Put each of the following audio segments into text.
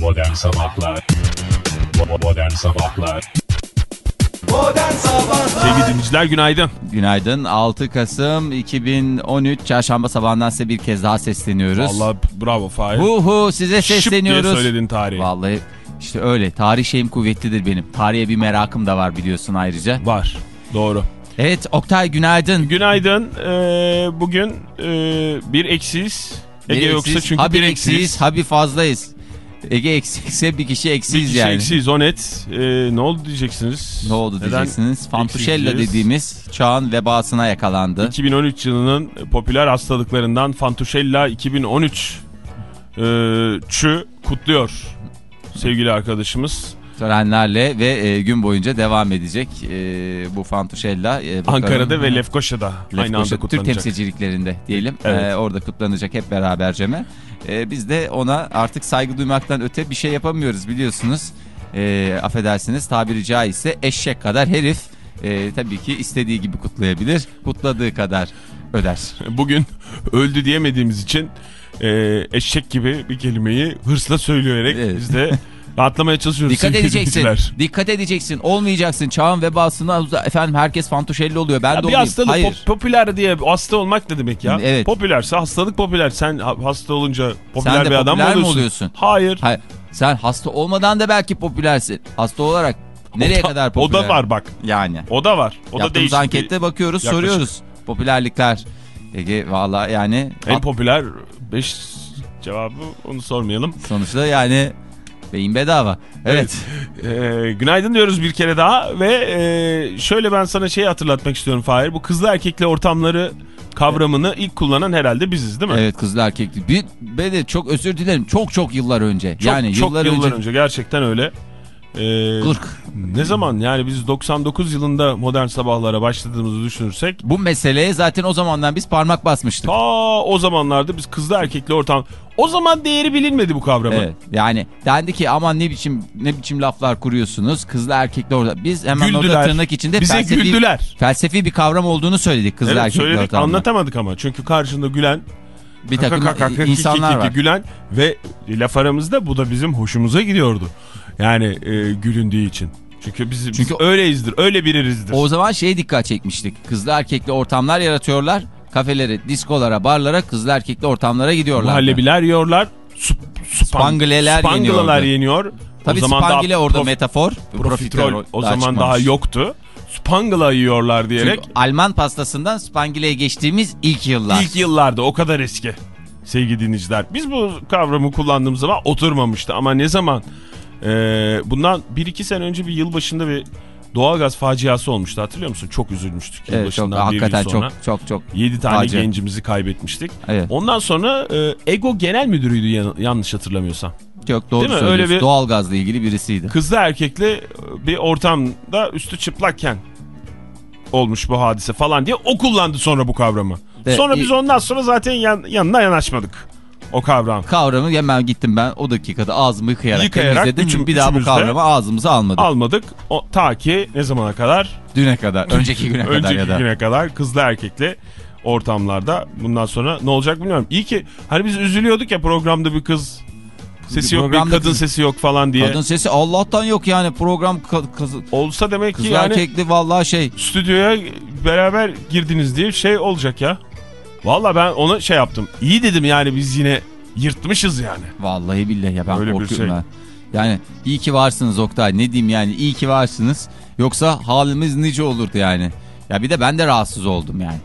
Modern Sabahlar Modern Sabahlar Modern Sabahlar Sevgili dinleyiciler günaydın. Günaydın. 6 Kasım 2013 Çarşamba sabahından size bir kez daha sesleniyoruz. Allah bravo Fahir. Hu hu size Şıp diye sesleniyoruz. söyledin tarihi. Vallahi işte öyle. Tarih şeyim kuvvetlidir benim. Tarihe bir merakım da var biliyorsun ayrıca. Var. Doğru. Evet Oktay günaydın. Günaydın. Ee, bugün e, bir eksiyiz. Ege Bir yoksa eksiyiz, çünkü ha bir bir eksiyiz. eksiyiz, ha bir fazlayız. Ege eksikse bir kişi Bir eksiyiz kişi yani. eksiyiz o net. Ee, ne oldu diyeceksiniz? Ne oldu Neden diyeceksiniz. Fantuşella dediğimiz çağın vebasına yakalandı. 2013 yılının popüler hastalıklarından Fantuşella 2013 e, çü kutluyor sevgili arkadaşımız. Törenlerle ve e, gün boyunca devam edecek e, bu Fantuşella. E, bakalım. Ankara'da ve Lefkoşa'da aynı anda Lefkoşa Türk kutlanacak. temsilciliklerinde diyelim. Evet. Ee, orada kutlanacak hep beraberceme. Ee, biz de ona artık saygı duymaktan öte bir şey yapamıyoruz biliyorsunuz. Ee, affedersiniz tabiri caizse eşek kadar herif e, tabii ki istediği gibi kutlayabilir. Kutladığı kadar öder. Bugün öldü diyemediğimiz için e, eşek gibi bir kelimeyi hırsla söyleyerek Evet. biz de rahatlamaya çalışıyoruz. Dikkat edeceksin. Dikkat edeceksin. Olmayacaksın. Çağın vebasına efendim herkes fantuşelli oluyor. Ben Ya de bir olayım. hastalık Hayır. pop- popüler diye hasta olmak ne demek ya? Evet. Popülerse hastalık popüler. Sen ha- hasta olunca popüler Sen bir adam mı popüler oluyorsun? oluyorsun? Hayır. Hayır. Sen hasta olmadan da belki popülersin. Hasta olarak nereye o da, kadar O popüler? da var bak. Yani. O da var. O da Yaptığımız değişik. bir- ankette bakıyoruz, yaklaşık. soruyoruz. Popülerlikler. Ege valla yani En popüler 5 cevabı onu sormayalım. sonuçta yani beyin bedava. Evet. Ee, günaydın diyoruz bir kere daha ve e, şöyle ben sana şeyi hatırlatmak istiyorum Fahir. Bu kızlı erkekli ortamları kavramını ilk kullanan herhalde biziz değil mi? Evet kızlı erkekli. Bir, ben de çok özür dilerim. Çok çok yıllar önce. Çok, yani çok yıllar, yıllar önce. önce. gerçekten öyle. Ee, 40. Ne zaman yani biz 99 yılında modern sabahlara başladığımızı düşünürsek Bu meseleye zaten o zamandan biz parmak basmıştık. ta o zamanlarda biz kızlı erkekli ortam o zaman değeri bilinmedi bu kavramın. Evet. Yani dendi ki aman ne biçim ne biçim laflar kuruyorsunuz. Kızlı erkekli orada. Biz hemen orada Güldüler. tırnak içinde Bize felsefi, güldüler. felsefi bir kavram olduğunu söyledik kızlı Evet, erkekli söyledik ortamda. anlatamadık ama çünkü karşında gülen Bir takım kaka kaka insanlar kiki var. kiki gülen ve laf aramızda bu da bizim hoşumuza gidiyordu. Yani e, gülündüğü için. Çünkü biz, Çünkü- biz öyleyizdir, öyle birimizdir. O zaman şeye dikkat çekmiştik. Kızlı erkekli ortamlar yaratıyorlar. Kafelere, diskolara, barlara kızlı erkekli ortamlara gidiyorlar. Muhallebiler yiyorlar. Sup, supan, Spangleler spanglelar yeniyordu. yeniyor. Tabii o zaman daha orada prof- metafor. profiterol o zaman çıkmamış. daha yoktu. Spangla yiyorlar diyerek Çünkü Alman pastasından spangileye geçtiğimiz ilk yıllar. ilk yıllarda o kadar eski sevgili dinleyiciler. Biz bu kavramı kullandığımız zaman oturmamıştı ama ne zaman e, bundan 1-2 sene önce bir yılbaşında bir doğalgaz faciası olmuştu hatırlıyor musun? Çok üzülmüştük Evet, çok, yılbaşından bir yıl hakikaten sonra. çok çok çok. 7 tane Facia. gencimizi kaybetmiştik. Evet. Ondan sonra e, Ego Genel Müdürüydü yan- yanlış hatırlamıyorsam. Çok doğru Değil mi? söylüyorsun. Öyle bir- Doğalgazla ilgili birisiydi. Kızlı erkekli bir ortamda üstü çıplakken olmuş bu hadise falan diye o kullandı sonra bu kavramı. De- sonra biz ondan sonra zaten yan- yanına yanaşmadık o kavram. Kavramı hemen gittim ben o dakikada ağzımı yıkayarak, Yıkayarak temizledim. üçüm- bir daha bu kavramı ağzımıza almadık. Almadık o, ta ki ne zamana kadar? Düne kadar. Önceki güne kadar Önceki ya da. güne kadar kızlı erkekli ortamlarda bundan sonra ne olacak bilmiyorum. İyi ki hani biz üzülüyorduk ya programda bir kız sesi yok bir kadın kız- sesi yok falan diye. Kadın sesi Allah'tan yok yani program kız, Olsa demek ki yani erkekli vallahi şey. stüdyoya beraber girdiniz diye şey olacak ya. Valla ben ona şey yaptım. İyi dedim yani biz yine yırtmışız yani. Vallahi billahi ya ben Öyle korkuyorum şey. ben. Yani iyi ki varsınız Oktay ne diyeyim yani iyi ki varsınız. Yoksa halimiz nice olurdu yani. Ya bir de ben de rahatsız oldum yani.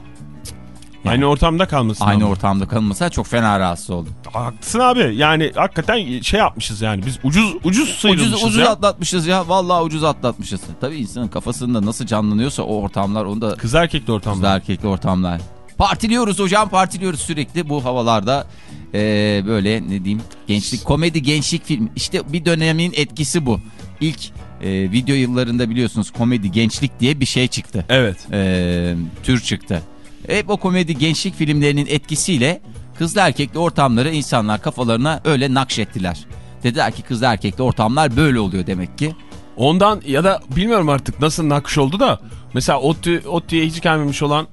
Yani Aynı ortamda kalmasın. Aynı ama. ortamda kalmasa çok fena rahatsız oldum. Haklısın abi. Yani hakikaten şey yapmışız yani. Biz ucuz ucuz sıyrılmışız Ucuz, ucuz ya. atlatmışız ya. Vallahi ucuz atlatmışız. Tabii insanın kafasında nasıl canlanıyorsa o ortamlar onu da Kız erkekli ortamda. kızlı erkekli ortamlar. Partiliyoruz hocam partiliyoruz sürekli bu havalarda. Ee, böyle ne diyeyim gençlik komedi gençlik film işte bir dönemin etkisi bu. İlk e, video yıllarında biliyorsunuz komedi gençlik diye bir şey çıktı. Evet. Ee, tür çıktı. Hep o komedi gençlik filmlerinin etkisiyle kızlı erkekli ortamları insanlar kafalarına öyle nakşettiler. Dediler ki kızlı erkekli ortamlar böyle oluyor demek ki. Ondan ya da bilmiyorum artık nasıl nakış oldu da mesela ODTÜ, ODTÜ'ye hiç gelmemiş olan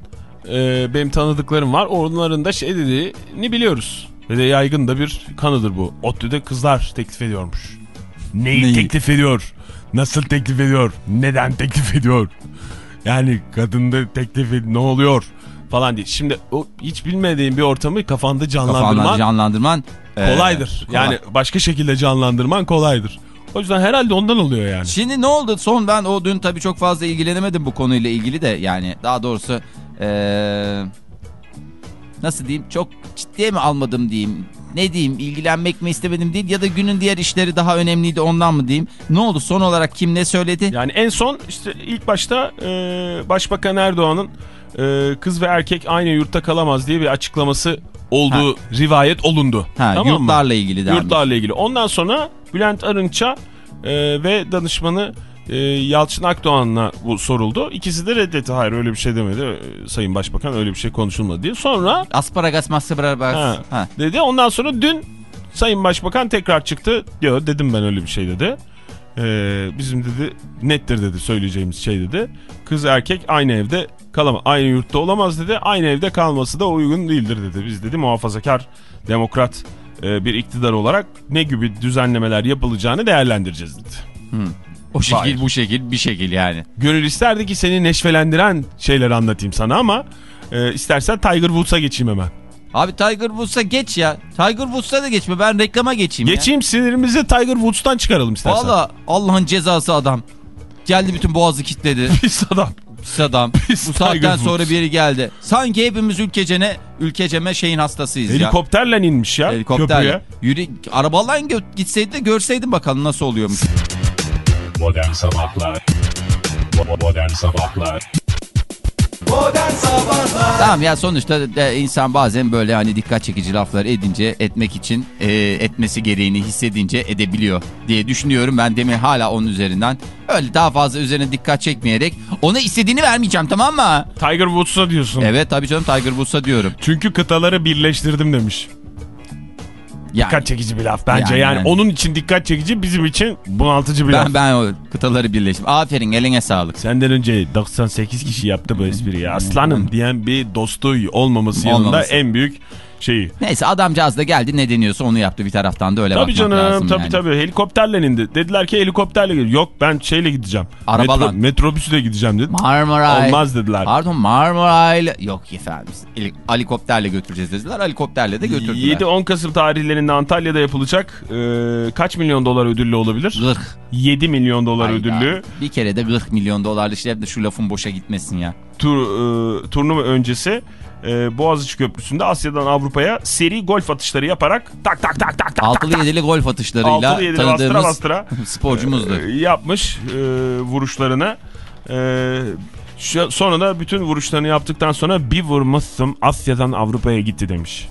e, benim tanıdıklarım var. Onların da şey dediğini biliyoruz. Ve de yaygın da bir kanıdır bu. ODTÜ'de kızlar teklif ediyormuş. Neyi, Neyi? teklif ediyor? Nasıl teklif ediyor? Neden teklif ediyor? Yani kadında teklif ed- ne oluyor? Falan diye. Şimdi o hiç bilmediğin bir ortamı kafanda canlandırman Kafandan canlandırman e, kolaydır. kolay. Yani başka şekilde canlandırman kolaydır. O yüzden herhalde ondan oluyor yani. Şimdi ne oldu? Son ben o dün tabii çok fazla ilgilenemedim bu konuyla ilgili de yani daha doğrusu eee, nasıl diyeyim çok ciddiye mi almadım diyeyim. Ne diyeyim ilgilenmek mi istemedim değil ya da günün diğer işleri daha önemliydi ondan mı diyeyim. Ne oldu son olarak kim ne söyledi? Yani en son işte ilk başta e, Başbakan Erdoğan'ın e, kız ve erkek aynı yurtta kalamaz diye bir açıklaması olduğu rivayet olundu. ha, tamam mı? yurtlarla ilgili demiş. Yurtlarla ilgili. Ondan sonra Bülent Arınç'a e, ve danışmanı e, Yalçın Akdoğan'la bu soruldu. İkisi de reddetti. Hayır öyle bir şey demedi. E, Sayın Başbakan öyle bir şey konuşulmadı diye. Sonra Asparagas masparagas. Ha. Ha. dedi. Ondan sonra dün Sayın Başbakan tekrar çıktı. Diyor dedim ben öyle bir şey dedi. Ee, bizim dedi nettir dedi söyleyeceğimiz şey dedi. Kız erkek aynı evde kalamaz. Aynı yurtta olamaz dedi. Aynı evde kalması da uygun değildir dedi. Biz dedi muhafazakar demokrat e, bir iktidar olarak ne gibi düzenlemeler yapılacağını değerlendireceğiz dedi. O şekil Hayır. bu şekil bir şekil yani. Gönül isterdi ki seni neşvelendiren şeyler anlatayım sana ama e, istersen Tiger Woods'a geçeyim hemen. Abi Tiger Woods'a geç ya. Tiger Woods'a da geçme ben reklama geçeyim ya. Geçeyim sinirimizi Tiger Woods'tan çıkaralım istersen. Valla Allah'ın cezası adam. Geldi bütün boğazı kilitledi. Pis adam. Pis adam. Pis Bu Tiger saatten Woods. sonra biri geldi. Sanki hepimiz ülkecene, ülkeceme şeyin hastasıyız ya. Helikopterle inmiş ya Helikopterle. köprüye. Yürü, arabalarla gitseydi de görseydin bakalım nasıl oluyormuş. Modern Sabahlar Bo- Modern Sabahlar Modern Sabahlar tamam ya sonuçta de insan bazen böyle hani dikkat çekici laflar edince etmek için e, etmesi gereğini hissedince edebiliyor diye düşünüyorum. Ben demin hala onun üzerinden öyle daha fazla üzerine dikkat çekmeyerek ona istediğini vermeyeceğim tamam mı? Tiger Woods'a diyorsun. Evet tabii canım Tiger Woods'a diyorum. Çünkü kıtaları birleştirdim demiş. Yani, Dikkat çekici bir laf bence. Yani, Yani, yani. onun için dikkat çekici bizim için bunaltıcı bir laf. ben, ben o kıtaları birleştim. Aferin eline sağlık. Senden önce 98 kişi yaptı bu espriyi. Aslanım diyen bir dostu olmaması yanında Olmaması. en büyük şeyi. Neyse adamcağız da geldi ne deniyorsa onu yaptı bir taraftan da öyle Tabii bakmak canım lazım tabii yani. tabii helikopterle indi. Dediler ki helikopterle gel. Yok ben şeyle gideceğim. Arabalan. Metro, metrobüsle gideceğim dedi. Marmaray. Olmaz dediler. Pardon Marmaray'la. Yok efendim. Heli- Helikopterle götüreceğiz dediler. Helikopterle de götürdüler. 7-10 Kasım tarihlerinde Antalya'da yapılacak e, kaç milyon dolar ödüllü olabilir? 40. 7 milyon dolar Hayda. ödüllü Bir kere de 40 milyon dolarlı şey de şu lafın boşa gitmesin ya. Tur, e, turnuva öncesi e, Boğaziçi Köprüsü'nde Asya'dan Avrupa'ya seri golf atışları yaparak tak tak tak tak tak Altılı yedili golf atışlarıyla altılı yedili bastıra tanıdığımız bastıra sporcumuzdu. e, yapmış e, vuruşlarını. E, sonra da bütün vuruşlarını yaptıktan sonra bir vurmuşsun Asya'dan Avrupa'ya gitti demiş.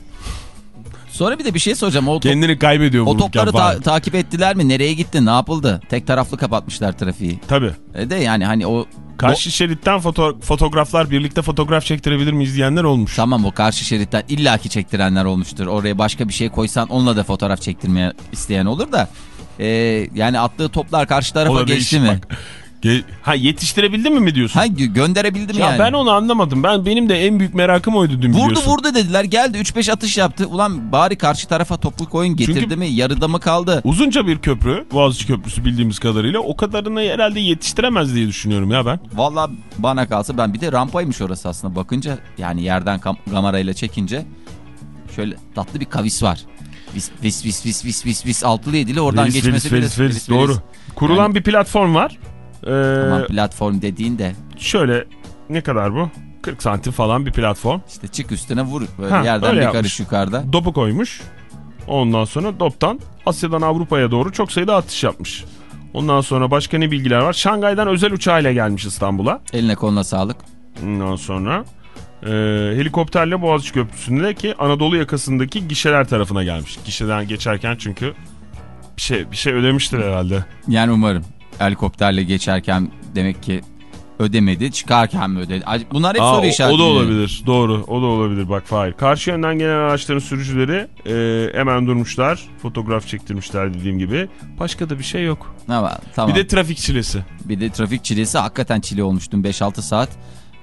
Sonra bir de bir şey soracağım. O, Kendini kaybediyor o topları ta- takip ettiler mi? Nereye gitti? Ne yapıldı? Tek taraflı kapatmışlar trafiği. Tabii. E de yani hani o... Karşı şeritten foto fotoğraflar birlikte fotoğraf çektirebilir miyiz diyenler olmuş. Tamam o karşı şeritten illaki çektirenler olmuştur. Oraya başka bir şey koysan onunla da fotoğraf çektirmeye isteyen olur da. e, yani attığı toplar karşı O tarafa geçti mi? bak. Ge- ha yetiştirebildin mi mi diyorsun? Ha gö- gönderebildi mi ya yani? ben onu anlamadım. Ben benim de en büyük merakım oydu dün Vurdu biliyorsun. vurdu dediler geldi 3-5 atış yaptı. Ulan bari karşı tarafa toplu koyun getirdi Çünkü- mi yarıda mı kaldı? Uzunca bir köprü, Boğaziçi Köprüsü bildiğimiz kadarıyla o kadarını herhalde yetiştiremez diye düşünüyorum ya ben. Valla bana kalsa ben bir de rampaymış orası aslında bakınca yani yerden kam- kamerayla çekince şöyle tatlı bir kavis var. Vis vis vis vis vis vis, vis altılı yedili oradan Veris, geçmesi veris, bile- veris, veris. Doğru. Kurulan Yani- bir platform var. Ee, Aman platform dediğin de şöyle ne kadar bu? 40 santim falan bir platform. işte çık üstüne vur böyle Ha, yerden bir yapmış. karış yukarıda. Dopu koymuş. Ondan sonra doptan Asya'dan Avrupa'ya doğru çok sayıda atış yapmış. Ondan sonra başka ne bilgiler var? Şangay'dan özel uçağıyla gelmiş İstanbul'a. Eline koluna sağlık. Ondan sonra e, helikopterle Boğaziçi Köprüsü'ndeki Anadolu yakasındaki gişeler tarafına gelmiş. Gişeden geçerken çünkü bir şey bir şey ödemiştir herhalde. Yani umarım helikopterle geçerken demek ki ödemedi çıkarken mi ödedi? Bunlar hep Aa, soru işareti. o da olabilir. Doğru. O da olabilir. Bak Fahir. Karşı yönden gelen araçların sürücüleri e, hemen durmuşlar. Fotoğraf çektirmişler dediğim gibi. Başka da bir şey yok. Ama, tamam. Bir de trafik çilesi. Bir de trafik çilesi hakikaten çile olmuş dün 5-6 saat.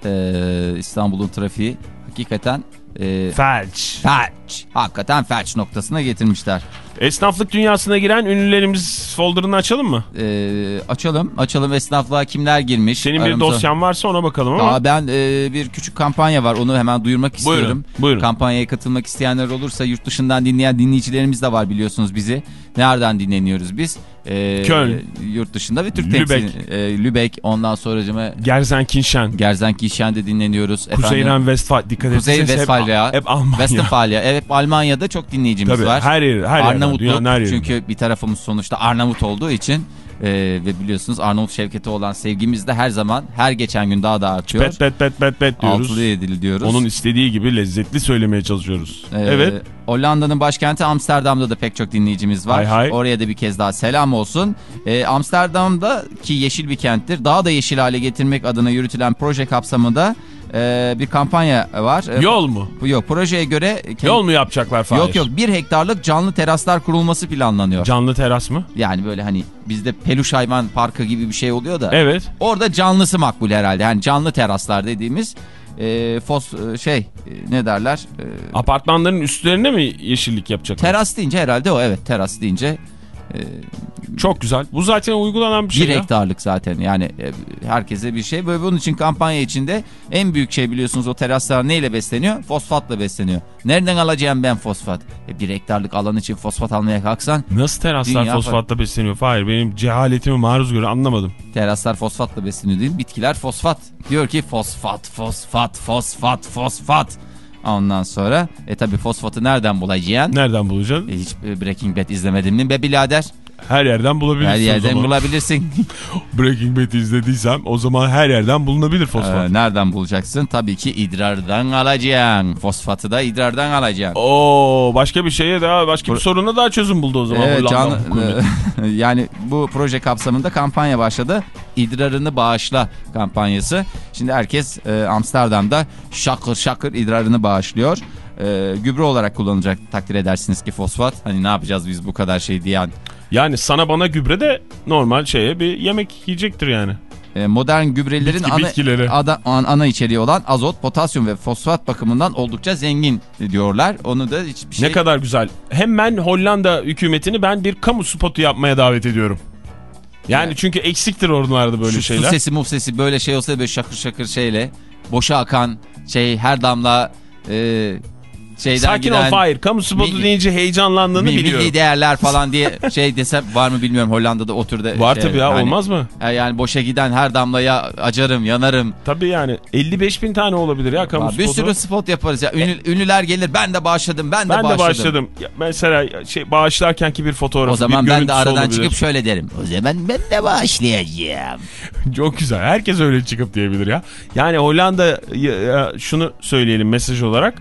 Ee, İstanbul'un trafiği hakikaten e, Felç. felç. Hakikaten felç noktasına getirmişler. Esnaflık dünyasına giren ünlülerimiz folderını açalım mı? E, açalım. Açalım esnaflığa kimler girmiş. Senin bir Aramıza- dosyan varsa ona bakalım ama. Aa, ben e, bir küçük kampanya var onu hemen duyurmak istiyorum. Buyurun, buyurun. Kampanyaya katılmak isteyenler olursa yurt dışından dinleyen dinleyicilerimiz de var biliyorsunuz bizi. Nereden dinleniyoruz biz? E, Köln. Yurt dışında ve Türk Lübeck. temsil. E, Lübeck ondan sonracıma Gerzenkinşen. Gerzenkirchen'de dinleniyoruz. Kuzey Efendim, Ren-Westfalen. Dikkat Kuzey etseniz Westfalia. Hep, hep Almanya. Westfalia. Evet Almanya'da çok dinleyicimiz Tabii var. her yer, her Arnavutluk yerinde. çünkü bir tarafımız sonuçta Arnavut olduğu için e, ve biliyorsunuz Arnavut Şevket'e olan sevgimiz de her zaman her geçen gün daha da artıyor. Pet pet pet pet pet diyoruz. Altılı yedili diyoruz. Onun istediği gibi lezzetli söylemeye çalışıyoruz. Ee, evet. Hollanda'nın başkenti Amsterdam'da da pek çok dinleyicimiz var. Hay hay. Oraya da bir kez daha selam olsun. Ee, Amsterdam'da ki yeşil bir kenttir. Daha da yeşil hale getirmek adına yürütülen proje kapsamında e, bir kampanya var. Ee, Yol mu? Yok projeye göre... Yol mu yapacaklar Fahir? Yok yok bir hektarlık canlı teraslar kurulması planlanıyor. Canlı teras mı? yani böyle hani bizde peluş hayvan parkı gibi bir şey oluyor da. Evet. Orada canlısı makbul herhalde. Yani canlı teraslar dediğimiz e, fos e, şey e, ne derler? E, Apartmanların üstlerine mi yeşillik yapacaklar? Teras deyince herhalde o evet teras deyince Çok güzel. Bu zaten uygulanan bir şey bir ya. hektarlık zaten yani e, herkese bir şey. Böyle bunun için kampanya içinde en büyük şey biliyorsunuz o teraslar neyle besleniyor? Fosfatla besleniyor. Nereden alacağım ben fosfat? E, bir hektarlık alan için fosfat almaya kalksan Nasıl teraslar fosfatla besleniyor? Fahir benim cehaletimi maruz göre anlamadım. teraslar fosfatla besleniyor değil bitkiler fosfat. Diyor ki fosfat fosfat fosfat fosfat. Ondan sonra e tabi fosfatı nereden bulacaksın? Nereden bulacaksın? E, hiç e, Breaking Bad izlemedin mi be birader? Her yerden bulabilirsin Her yerden bulabilirsin. Breaking Bad'i izlediysem o zaman her yerden bulunabilir fosfat. Ee, nereden bulacaksın? Tabii ki idrardan alacaksın. Fosfatı da idrardan alacaksın. Oo başka bir şeye daha başka bir soruna daha çözüm buldu o zaman. Evet, can- hükümeti. yani bu proje kapsamında kampanya başladı. İdrarını bağışla kampanyası. Şimdi herkes e, Amsterdam'da şakır şakır idrarını bağışlıyor. E, gübre olarak kullanılacak takdir edersiniz ki fosfat. Hani ne yapacağız biz bu kadar şey diyen. Yani sana bana gübre de normal şeye bir yemek yiyecektir yani. E, modern gübrelerin Bitki- ana, bitkileri. ada- an- ana içeriği olan azot, potasyum ve fosfat bakımından oldukça zengin diyorlar. Onu da hiçbir şey... Ne kadar güzel. Hemen Hollanda hükümetini ben bir kamu spotu yapmaya davet ediyorum. Yani Evet. çünkü eksiktir oralarda böyle Şu şeyler. su sesi muf sesi böyle şey olsa böyle şakır şakır şeyle boşa akan şey her damla e, şeyden Sakin giden ol Fahir. Kamu spotu deyince heyecanlandığını mi- biliyorum. milli değerler falan diye şey desem var mı bilmiyorum Hollanda'da oturdu. Var şey, tabii ya yani- olmaz mı? E, Yani boşa giden her damlaya acarım yanarım. Tabii yani 55 bin tane olabilir ya kamu Var, bir spotu. sürü spot yaparız ya. Ünlü- ünlüler gelir ben de bağışladım ben de ben bağışladım. de başladım. Ya Mesela şey bağışlarken ki bir fotoğraf, O zaman bir ben de aradan olabilir. çıkıp şöyle derim. O zaman ben de bağışlayacağım. Çok güzel. Herkes öyle çıkıp diyebilir ya. Yani Hollanda ya şunu söyleyelim mesaj olarak.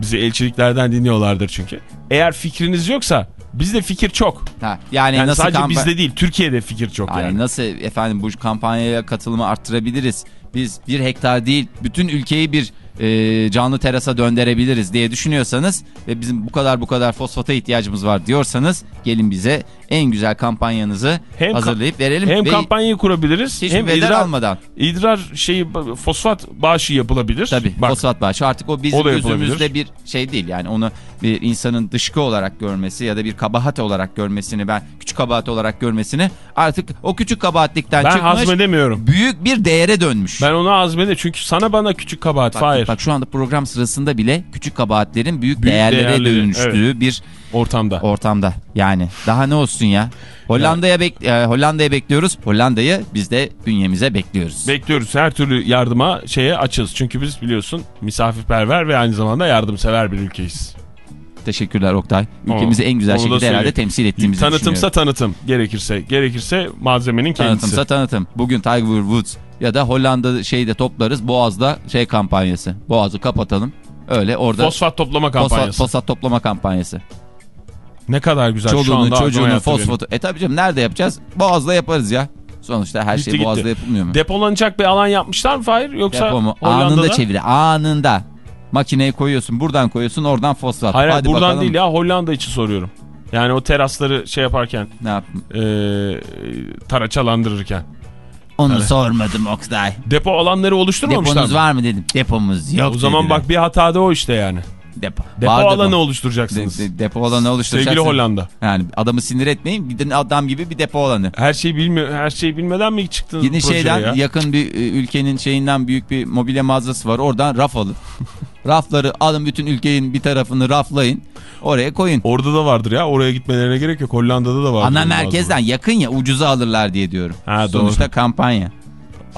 Bizi elçiliklerden dinliyorlardır çünkü. Eğer fikriniz yoksa bizde fikir çok. Ha, yani, Yani nasıl sadece bizde değil Türkiye'de fikir çok Yani, yani. nasıl efendim bu kampanyaya katılımı arttırabiliriz? Biz bir hektar değil bütün ülkeyi bir e, canlı terasa döndürebiliriz diye düşünüyorsanız ve bizim bu kadar bu kadar fosfata ihtiyacımız var diyorsanız gelin bize en güzel kampanyanızı Hem hazırlayıp verelim. Hem ve kampanyayı kurabiliriz hem bedel idrar, almadan. idrar şeyi fosfat bağışı yapılabilir. Tabii Bak, fosfat bağışı artık o bizim O gözümüzde bir şey değil. Yani onu bir insanın dışkı olarak görmesi ya da bir kabahat olarak görmesini ben küçük kabahat olarak görmesini artık o küçük kabahatlikten ben çıkmış hazmedemiyorum. büyük bir değere dönmüş. Ben onu hazmede çünkü sana bana küçük kabahat Bak, Fahir bak şu anda program sırasında bile küçük kabahatlerin büyük, Büyük değerlere değerleri, dönüştüğü bir ortamda. ortamda. Yani daha ne olsun ya. Hollanda'ya bek e, Hollanda'ya bekliyoruz. Hollanda'yı biz de bünyemize bekliyoruz. Bekliyoruz her türlü yardıma şeye açız. Çünkü biz biliyorsun misafirperver ve aynı zamanda yardımsever bir ülkeyiz. Teşekkürler Oktay. Ülkemizi en güzel şekilde herhalde temsil ettiğimizi Tanıtımsa tanıtım gerekirse. Gerekirse malzemenin kendisi. Tanıtımsa tanıtım. Bugün Tiger Woods ya da Hollanda şeyde toplarız. Boğaz'da şey kampanyası. Boğaz'ı kapatalım. Öyle orada Fosfat toplama kampanyası. fosfat toplama kampanyası. Ne kadar güzel şu Çoluğunu anda aklıma çocuğunu fosfatu. E tabii canım nerede yapacağız? Boğaz'da yaparız ya. Sonuçta her Gitti, şey gitti. Boğaz'da yapılmıyor mu? Depolanacak bir alan yapmışlar mı Fahir? Yoksa Depo mu? Hollanda'da? Anında çeviri. Anında. Makineye koyuyorsun. Buradan koyuyorsun. Oradan fosfat. Hayır Hadi buradan bakalım. değil ya Hollanda için soruyorum. Yani o terasları şey yaparken Ne yap? e, taraçalandırırken. Onu Evet. sormadım Oktay. Depo alanları oluşturmamışlar Deponuz mı? var mı dedim. Depomuz yok o zaman dediler. bak bir hatada o işte yani. Depo. Depo Var alanı depo. oluşturacaksınız. De- de- depo alanı oluşturacaksın. Sevgili Hollanda. Yani adamı sinir etmeyin. De adam gibi bir depo alanı. Her şeyi bilmiyor, her şeyi bilmeden mi çıktınız Yine şeyden ya? yakın bir e, ülkenin şeyinden büyük bir mobilya mağazası var. Oradan raf alın. Rafları alın bütün ülkenin bir tarafını raflayın. Oraya koyun. Orada da vardır ya. Oraya gitmelerine gerek yok. Hollanda'da da vardır. Ana merkezden yakın ya ucuza alırlar diye diyorum. Ha, doğru. Sonuçta kampanya.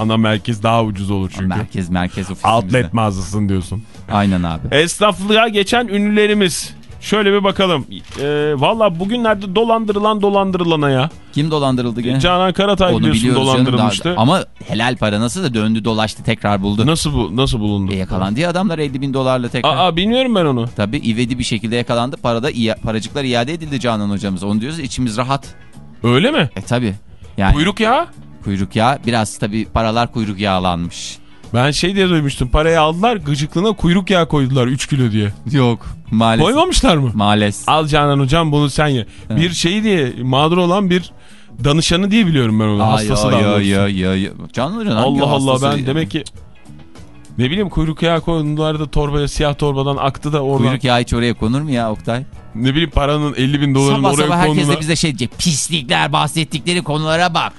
Ana merkez daha ucuz olur çünkü. Merkez merkez ofisimizde. Outlet mağazasın diyorsun. Aynen abi. Esnaflığa geçen ünlülerimiz. Şöyle bir bakalım. Ee, Valla bugünlerde dolandırılan dolandırılana ya. Kim dolandırıldı gene? Canan Karatay Onu biliyorsun canım. dolandırılmıştı. Daha- Ama helal para nasıl da döndü dolaştı tekrar buldu. Nasıl bu nasıl bulundu? E yakalandı ya adamlar 50 bin dolarla tekrar. Aa bilmiyorum ben onu. Tabii ivedi bir şekilde yakalandı. Parada paracıklar iade edildi Canan hocamız. Onu diyoruz içimiz rahat. Öyle mi? E tabii. Yani Kuyruk ya. Kuyruk yağı biraz tabii paralar kuyruk yağlanmış. Ben şey diye duymuştum. Parayı aldılar gıcıklığına kuyruk yağı koydular 3 kilo diye. Yok maalesef. Koymamışlar mı? Maalesef. Al Canan hocam bunu sen ye. Evet. Bir şey diye mağdur olan bir danışanı diye biliyorum ben onu. Aa, Hastası daha yo, doğrusu. yo, yo, yo. Canan hocam Allah Allah ben ya? demek ki ne bileyim kuyruk yağı koydular da torbaya siyah torbadan aktı da oradan. Kuyruk yağı hiç oraya konur mu ya Oktay? Ne bileyim paranın 50 bin doların Sabah oraya sabah herkes konduğuna. de bize şey diyecek. Pislikler bahsettikleri konulara bak.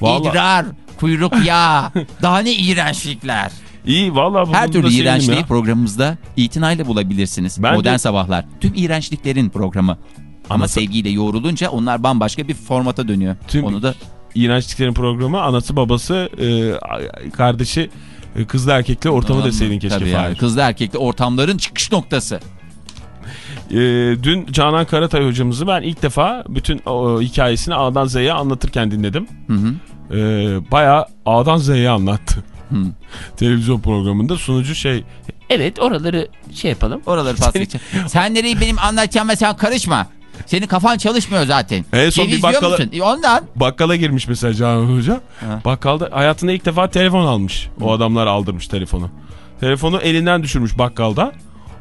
Vallahi- İdrar, kuyruk yağı. Daha ne iğrençlikler. İyi valla Her türlü iğrençliği iğrençliği programımızda itinayla bulabilirsiniz. Ben de- Modern Sabahlar. Tüm iğrençliklerin programı. Ama, Ama- sevgiyle yoğrulunca onlar bambaşka bir formata dönüyor. Tüm- Onu da İğrençliklerin programı anası babası e, kardeşi e, kızlı erkekle ortamı deseydin keşke Tabii yani. Kızlı erkekli ortamların çıkış noktası. E, dün Canan Karatay hocamızı ben ilk defa bütün o, hikayesini A'dan Z'ye anlatırken dinledim. Hı hı. E, bayağı A'dan Z'ye anlattı. Hı. Televizyon programında sunucu şey Evet oraları şey yapalım. Oraları pas geçeceğim. Sen nereyi benim anlatacağıma sen karışma. Senin kafan çalışmıyor zaten. En son bir Ceviz bakkala- yiyor musun? E, Ondan. bakkala girmiş mesela Canan Hoca. Ha. Bakkalda hayatında ilk defa telefon almış. O adamlar aldırmış telefonu. Telefonu elinden düşürmüş bakkalda.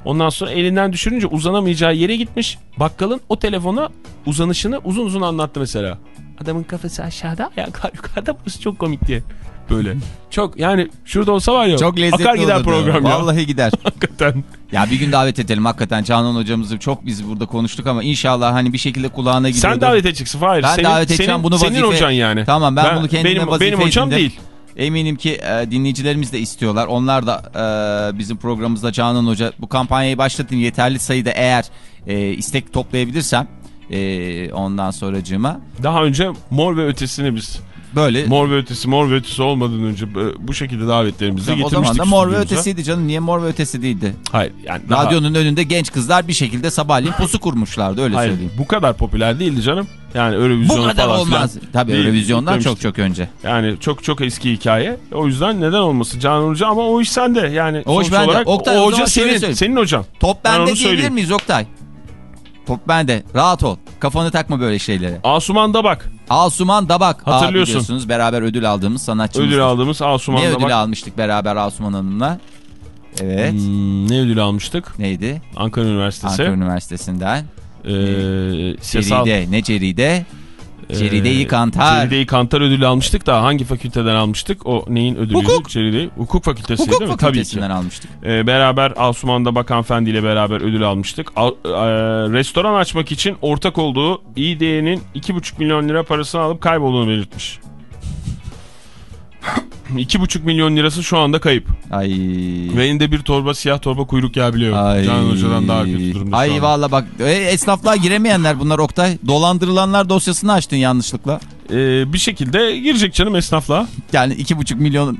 Ondan sonra elinden düşürünce uzanamayacağı yere gitmiş. Bakkalın o telefona uzanışını uzun uzun anlattı mesela. Adamın kafası aşağıda, ayaklar yukarıda. Burası çok komik diye. Böyle. Çok yani şurada olsa var ya. Çok lezzetli Akar gider program ya. Vallahi gider. Hakikaten. Ya bir gün davet edelim hakikaten Canan hocamızı çok biz burada konuştuk ama inşallah hani bir şekilde kulağına gidiyor. Sen davet edeceksin Fahir. Ben senin, davet edeceğim, senin, bunu Senin vazife- hocan yani. Tamam, ben bunu kendime benim, vazife Benim hocam edindim. değil. Eminim ki e, dinleyicilerimiz de istiyorlar. Onlar da e, bizim programımızda Canan Hoca bu kampanyayı başlatın yeterli sayıda eğer e, istek toplayabilirsem e, ondan sonracığıma Daha önce mor ve ötesini biz böyle Mor ve ötesi, mor ve ötesi olmadan önce bu şekilde davetlerimizi Tamam, o getirmiştik. zaman da mor ve ötesiydi canım. Niye mor ve ötesi değildi? Hayır yani daha, Radyonun önünde genç kızlar bir şekilde sabahleyin pusu kurmuşlardı öyle hayır, söyleyeyim. bu kadar popüler değildi canım. Yani öyle Bu vizyon kadar falan olmaz. Tabii değil, çok çok önce. Yani çok çok eski hikaye. O yüzden neden olmasın Canan Hoca ama o iş sende. Yani O iş bende. olarak Oktay, o o hoca senin, senin hocan. Top Ben bende onu diyebilir miyiz Oktay? Top bende. Rahat ol. Kafanı takma böyle şeylere. Asuman da bak. Asuman Dabak. Aa, Hatırlıyorsun. biliyorsunuz beraber ödül aldığımız sanatçımız. Ödül aldığımız Asuman Ne da ödül bak. almıştık beraber Asuman Hanım'la? Evet. Hmm, ne ödül almıştık? Neydi? Ankara Üniversitesi. Ankara Üniversitesi'nden. Ee, Sesal- Ceride. Ne Ceride? Ee, Ceride'yi Kantar. Ceride'yi Kantar ödülü almıştık da hangi fakülteden almıştık? O neyin ödülüydü? Hukuk. Ceride. Hukuk fakültesiydi Hukuk değil mi? Tabii ki. fakültesinden almıştık. Ee, beraber Asuman'da Bakan Fendi ile beraber ödül almıştık. Al- e, restoran açmak için ortak olduğu İD'nin 2,5 milyon lira parasını alıp kaybolduğunu belirtmiş. 2,5 milyon lirası şu anda kayıp. Ay. Ve elinde bir torba siyah torba kuyruk yağı biliyor. Ay. Canan Hoca'dan daha kötü durumda Ay valla bak e, esnaflığa giremeyenler bunlar Oktay. Dolandırılanlar dosyasını açtın yanlışlıkla. Ee, bir şekilde girecek canım esnafla. Yani iki buçuk milyon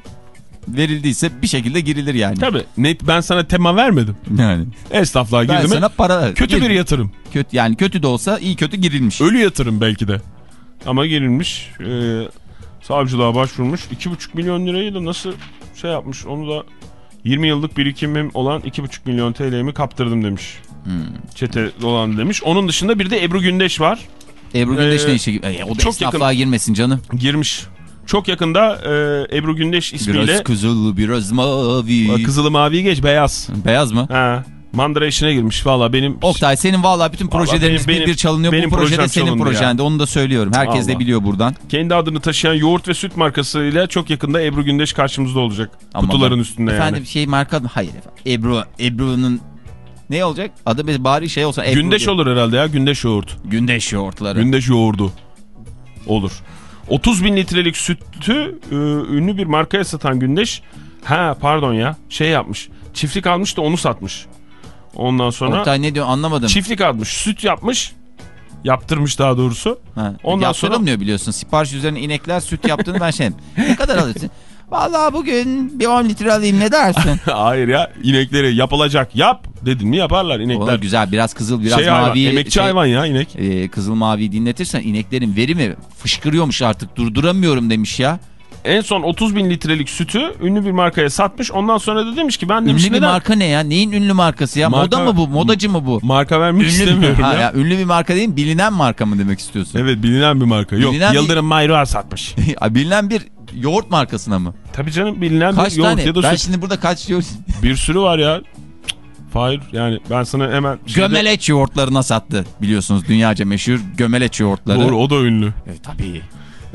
verildiyse bir şekilde girilir yani. Tabii. Net, ben sana tema vermedim. Yani. Esnaflığa Ben girdim. sana para Kötü Gir- bir yatırım. kötü yani kötü de olsa iyi kötü girilmiş. Ölü yatırım belki de. Ama girilmiş. Ee, savcılığa başvurmuş. 2,5 milyon lirayı da nasıl şey yapmış onu da 20 yıllık birikimim olan 2,5 milyon TL'mi kaptırdım demiş. Hmm. Çete dolan demiş. Onun dışında bir de Ebru Gündeş var. Ebru Gündeş Ee, ne işe gibi? O da çok esnaflığa girmesin canım. Girmiş. Çok yakında e, Ebru Gündeş ismiyle Biraz kızıl biraz mavi. Kızılı mavi geç beyaz. Beyaz mı? Ha, mandıra işine girmiş. Valla benim Oktay senin vallahi bütün Vallahi projelerimiz benim- bir bir çalınıyor. benim Bu projede senin projende onu da söylüyorum. Herkes de Vallahi. biliyor buradan. kendi adını taşıyan yoğurt ve süt markasıyla çok yakında Ebru Gündeş karşımızda olacak. Ama Kutuların bak- üstünde Efendim yani. şey marka mı? Hayır efendim. Ebru, Ebru'nun Ne olacak? Adı bir bari şey olsa. Ebru Gündeş diye. olur herhalde ya. Gündeş yoğurt. Gündeş yoğurtları. Gündeş yoğurdu. Olur. 30 bin litrelik sütü e, ünlü bir markaya satan Gündeş. Ha pardon ya şey yapmış. Çiftlik almış da onu satmış. Ondan sonra Oktay ne diyor anlamadım. çiftlik almış. Süt yapmış. Yaptırmış daha doğrusu. Ha, Ondan sonra- biliyorsun. Sipariş üzerine inekler süt yaptığını ben şey Ne kadar alıyorsun? Vallahi bugün bir 10 litre alayım ne dersin? Hayır ya inekleri yapılacak. Yap dedin mi yaparlar inekler. güzel biraz kızıl biraz şey hayvan, mavi. emekçi şey- hayvan ya inek. e, kızıl mavi dinletirsen ineklerin verimi fışkırıyormuş artık durduramıyorum demiş ya. En son 30 bin litrelik sütü ünlü bir markaya satmış. Ondan sonra da demiş ki ben demiş Ünlü bir neden marka ne ya? Neyin ünlü markası ya? Marka- Moda mı bu? Modacı mı bu? marka vermek Ünlü, istemiyorum ha, ya. ya, ünlü bir marka değil bilinen marka mı demek istiyorsun? Evet bilinen bir marka. Yok Bilinen bir- Yıldırım Mayruar satmış. bilinen bir yoğurt markasına mı? Tabii canım bilinen Kaç bir yoğurt tane? ya da Ben süt. şimdi burada kaç yoğurt... Bir sürü var ya. Hayır yani ben sana hemen... şimdi- Gömeleç yoğurtlarına sattı biliyorsunuz dünyaca meşhur gömeleç yoğurtları. Doğru o da ünlü. E, tabii.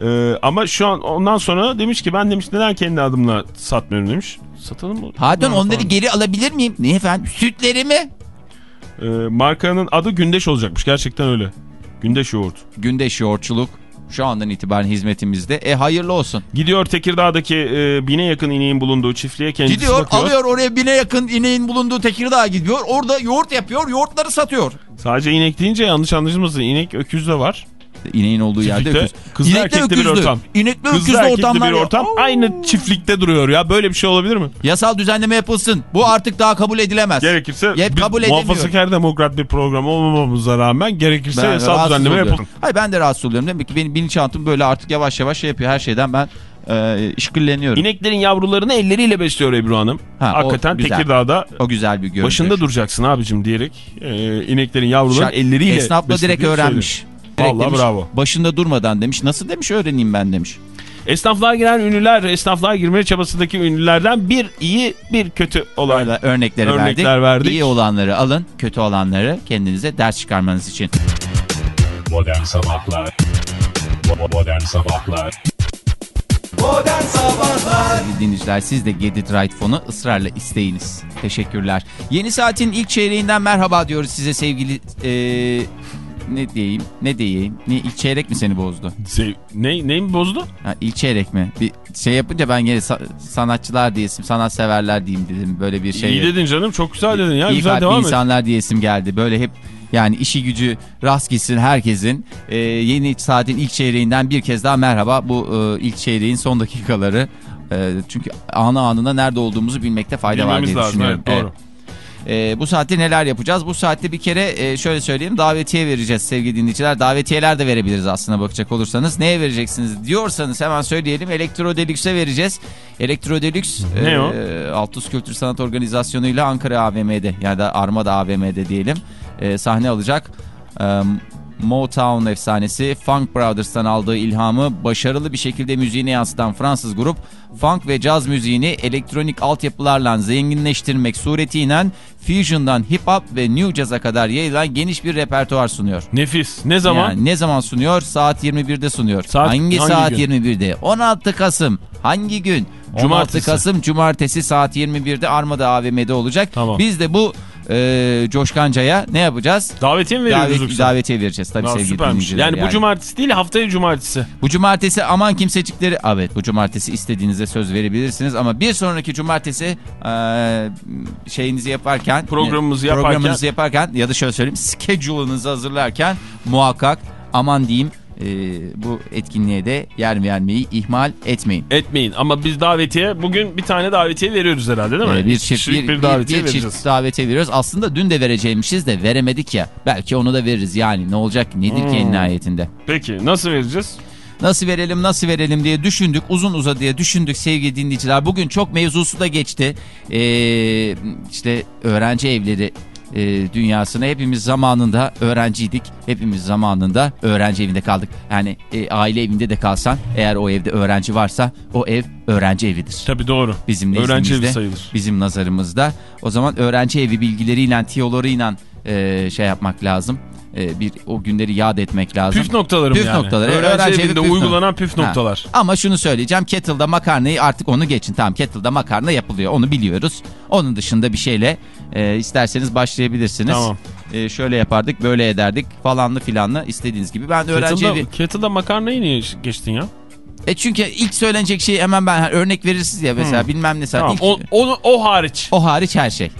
Ee, ama şu an ondan sonra demiş ki ben demiş neden kendi adımla satmıyorum demiş. Satalım mı? Pardon onları falan. geri alabilir miyim? Ne efendim? Sütlerimi? Ee, markanın adı Gündeş olacakmış gerçekten öyle. Gündeş yoğurt. Gündeş yoğurtçuluk şu andan itibaren hizmetimizde. E hayırlı olsun. Gidiyor Tekirdağ'daki e, bine yakın ineğin bulunduğu çiftliğe kendisi Gidiyor bakıyor. alıyor oraya bine yakın ineğin bulunduğu Tekirdağ'a gidiyor. Orada yoğurt yapıyor yoğurtları satıyor. Sadece inek deyince yanlış anlaşılmasın. İnek öküz de var. İneğin olduğu yerde Çiftlikte öküz. kızlı İnekli erkekli bir öküzlü. ortam. İnekli öküzlü ortamlar. bir ortam. Aynı çiftlikte duruyor ya. Böyle bir şey olabilir mi? Yasal düzenleme yapılsın. Bu artık daha kabul edilemez. Gerekirse biz kabul muhafazakar demokrat bir program olmamamıza rağmen gerekirse Ben yasal düzenleme oluyorum. yapalım. Hayır ben de rahatsız oluyorum. Demek ki benim bilinçaltım böyle artık yavaş yavaş şey yapıyor. Her şeyden ben e, işkilleniyorum. İneklerin yavrularını elleriyle besliyor Ebru Hanım. Ha, o Hakikaten güzel. Tekirdağ'da O güzel bir görüntü. başında duracaksın abicim diyerek e, ineklerin yavrularını elleriyle Esnaf da direkt öğrenmiş. söyleniyor. Direkt Vallahi demiş, bravo. Başında durmadan demiş. Nasıl demiş öğreneyim ben demiş. Esnaflığa giren ünlüler, esnaflığa girme çabasındaki ünlülerden bir iyi bir kötü olay. Böyle örnekleri Örnekler verdik. verdik. İyi olanları alın, kötü olanları kendinize ders çıkarmanız için. Modern Sabahlar Modern Sabahlar Modern Sabahlar dinleyiciler siz de Get It Right Fon'u ısrarla isteyiniz. Teşekkürler. Yeni saatin ilk çeyreğinden merhaba diyoruz size sevgili... eee, ne diyeyim? Ne diyeyim? Ne, ilk çeyrek mi seni bozdu? Sev- ne, neyi bozdu? Ha, ilk çeyrek mi? Bir şey yapınca ben gene sa- sanatçılar diyesim, sanatseverler diyeyim dedim. Böyle bir şey. İyi dedin canım çok güzel dedin ya İyi güzel devam et. insanlar diyesim geldi. Böyle hep yani işi gücü rast gitsin herkesin. Ee, yeni saatin ilk çeyreğinden bir kez daha merhaba. Bu e, ilk çeyreğin son dakikaları. E, çünkü anı anına nerede olduğumuzu bilmekte fayda var Bilmemiz diye lazım düşünüyorum. evet doğru. Ee, bu saatte neler yapacağız? Bu saatte bir kere e, şöyle söyleyeyim davetiye vereceğiz sevgili dinleyiciler. Davetiyeler de verebiliriz aslına bakacak olursanız. Neye vereceksiniz diyorsanız hemen söyleyelim. Elektro Deluxe'e vereceğiz. Elektro Deluxe Ne o? e, Altus Kültür Sanat Organizasyonu ile Ankara AVM'de ya da Armada AVM'de diyelim e, sahne alacak. E, Motown efsanesi Funk Brothers'tan aldığı ilhamı başarılı bir şekilde müziğine yansıtan Fransız grup funk ve caz müziğini elektronik altyapılarla zenginleştirmek suretiyle fusion'dan hip hop ve new jazz'a kadar yayılan geniş bir repertuar sunuyor. Nefis. Ne zaman? Yani ne zaman sunuyor? Saat 21'de sunuyor. Saat- hangi, hangi saat gün? 21'de? 16 Kasım. Hangi gün? 16 Cumartesi. Kasım Cumartesi saat 21'de Armada AVM'de olacak. Tamam. Biz de bu e, Coşkanca'ya ne yapacağız? Davetiye mi veriyoruz Davet, yoksa? davetiye vereceğiz tabii Ya sevgili süpermiş. dinleyiciler. Yani, bu cumartesi değil haftaya cumartesi. Bu cumartesi aman kimsecikleri evet bu cumartesi istediğinize söz verebilirsiniz ama bir sonraki cumartesi e, şeyinizi yaparken Programımızı yaparken- programınızı yaparken ya da şöyle söyleyeyim schedule'ınızı hazırlarken muhakkak aman diyeyim e, bu etkinliğe de yer vermeyi ihmal etmeyin. Etmeyin ama biz davetiye bugün bir tane davetiye veriyoruz herhalde değil mi? Ee, bir çift bir, bir bir, davetiye bir vereceğiz. çift davetiye veriyoruz. Aslında dün de vereceğimişiz de veremedik ya. Belki onu da veririz yani ne olacak nedir ki en Hmm. nihayetinde. Peki nasıl vereceğiz? Nasıl verelim nasıl verelim diye düşündük. Uzun uza diye düşündük sevgili dinleyiciler. Bugün çok mevzusu da geçti. Ee, işte öğrenci evleri e, dünyasına hepimiz zamanında öğrenciydik. Hepimiz zamanında öğrenci evinde kaldık. Yani e, aile evinde de kalsan eğer o evde öğrenci varsa o ev öğrenci evidir. Tabii doğru. Bizim Öğrenci evi sayılır. Bizim nazarımızda. O zaman öğrenci evi bilgileriyle, tiyolarıyla e, şey yapmak lazım. E, bir o günleri yad etmek lazım. Püf noktalarım Püf yani. noktaları. Öğrenci, Öğrenci evinde evi püf uygulanan püf Ha. noktalar. Ama şunu söyleyeceğim. Kettle'da makarnayı artık onu geçin. Tamam kettle'da makarna yapılıyor. Onu biliyoruz. Onun dışında bir şeyle e, isterseniz başlayabilirsiniz. Tamam. E, şöyle yapardık, böyle ederdik falanlı filanlı istediğiniz gibi. Ben de öğrenci evi... Kettle'da, kettle'da makarnayı niye geçtin ya? E çünkü ilk söylenecek şeyi hemen ben örnek verirsiniz ya mesela bilmem ne. sen Tamam, ilk- o, o, o hariç. O hariç her şey.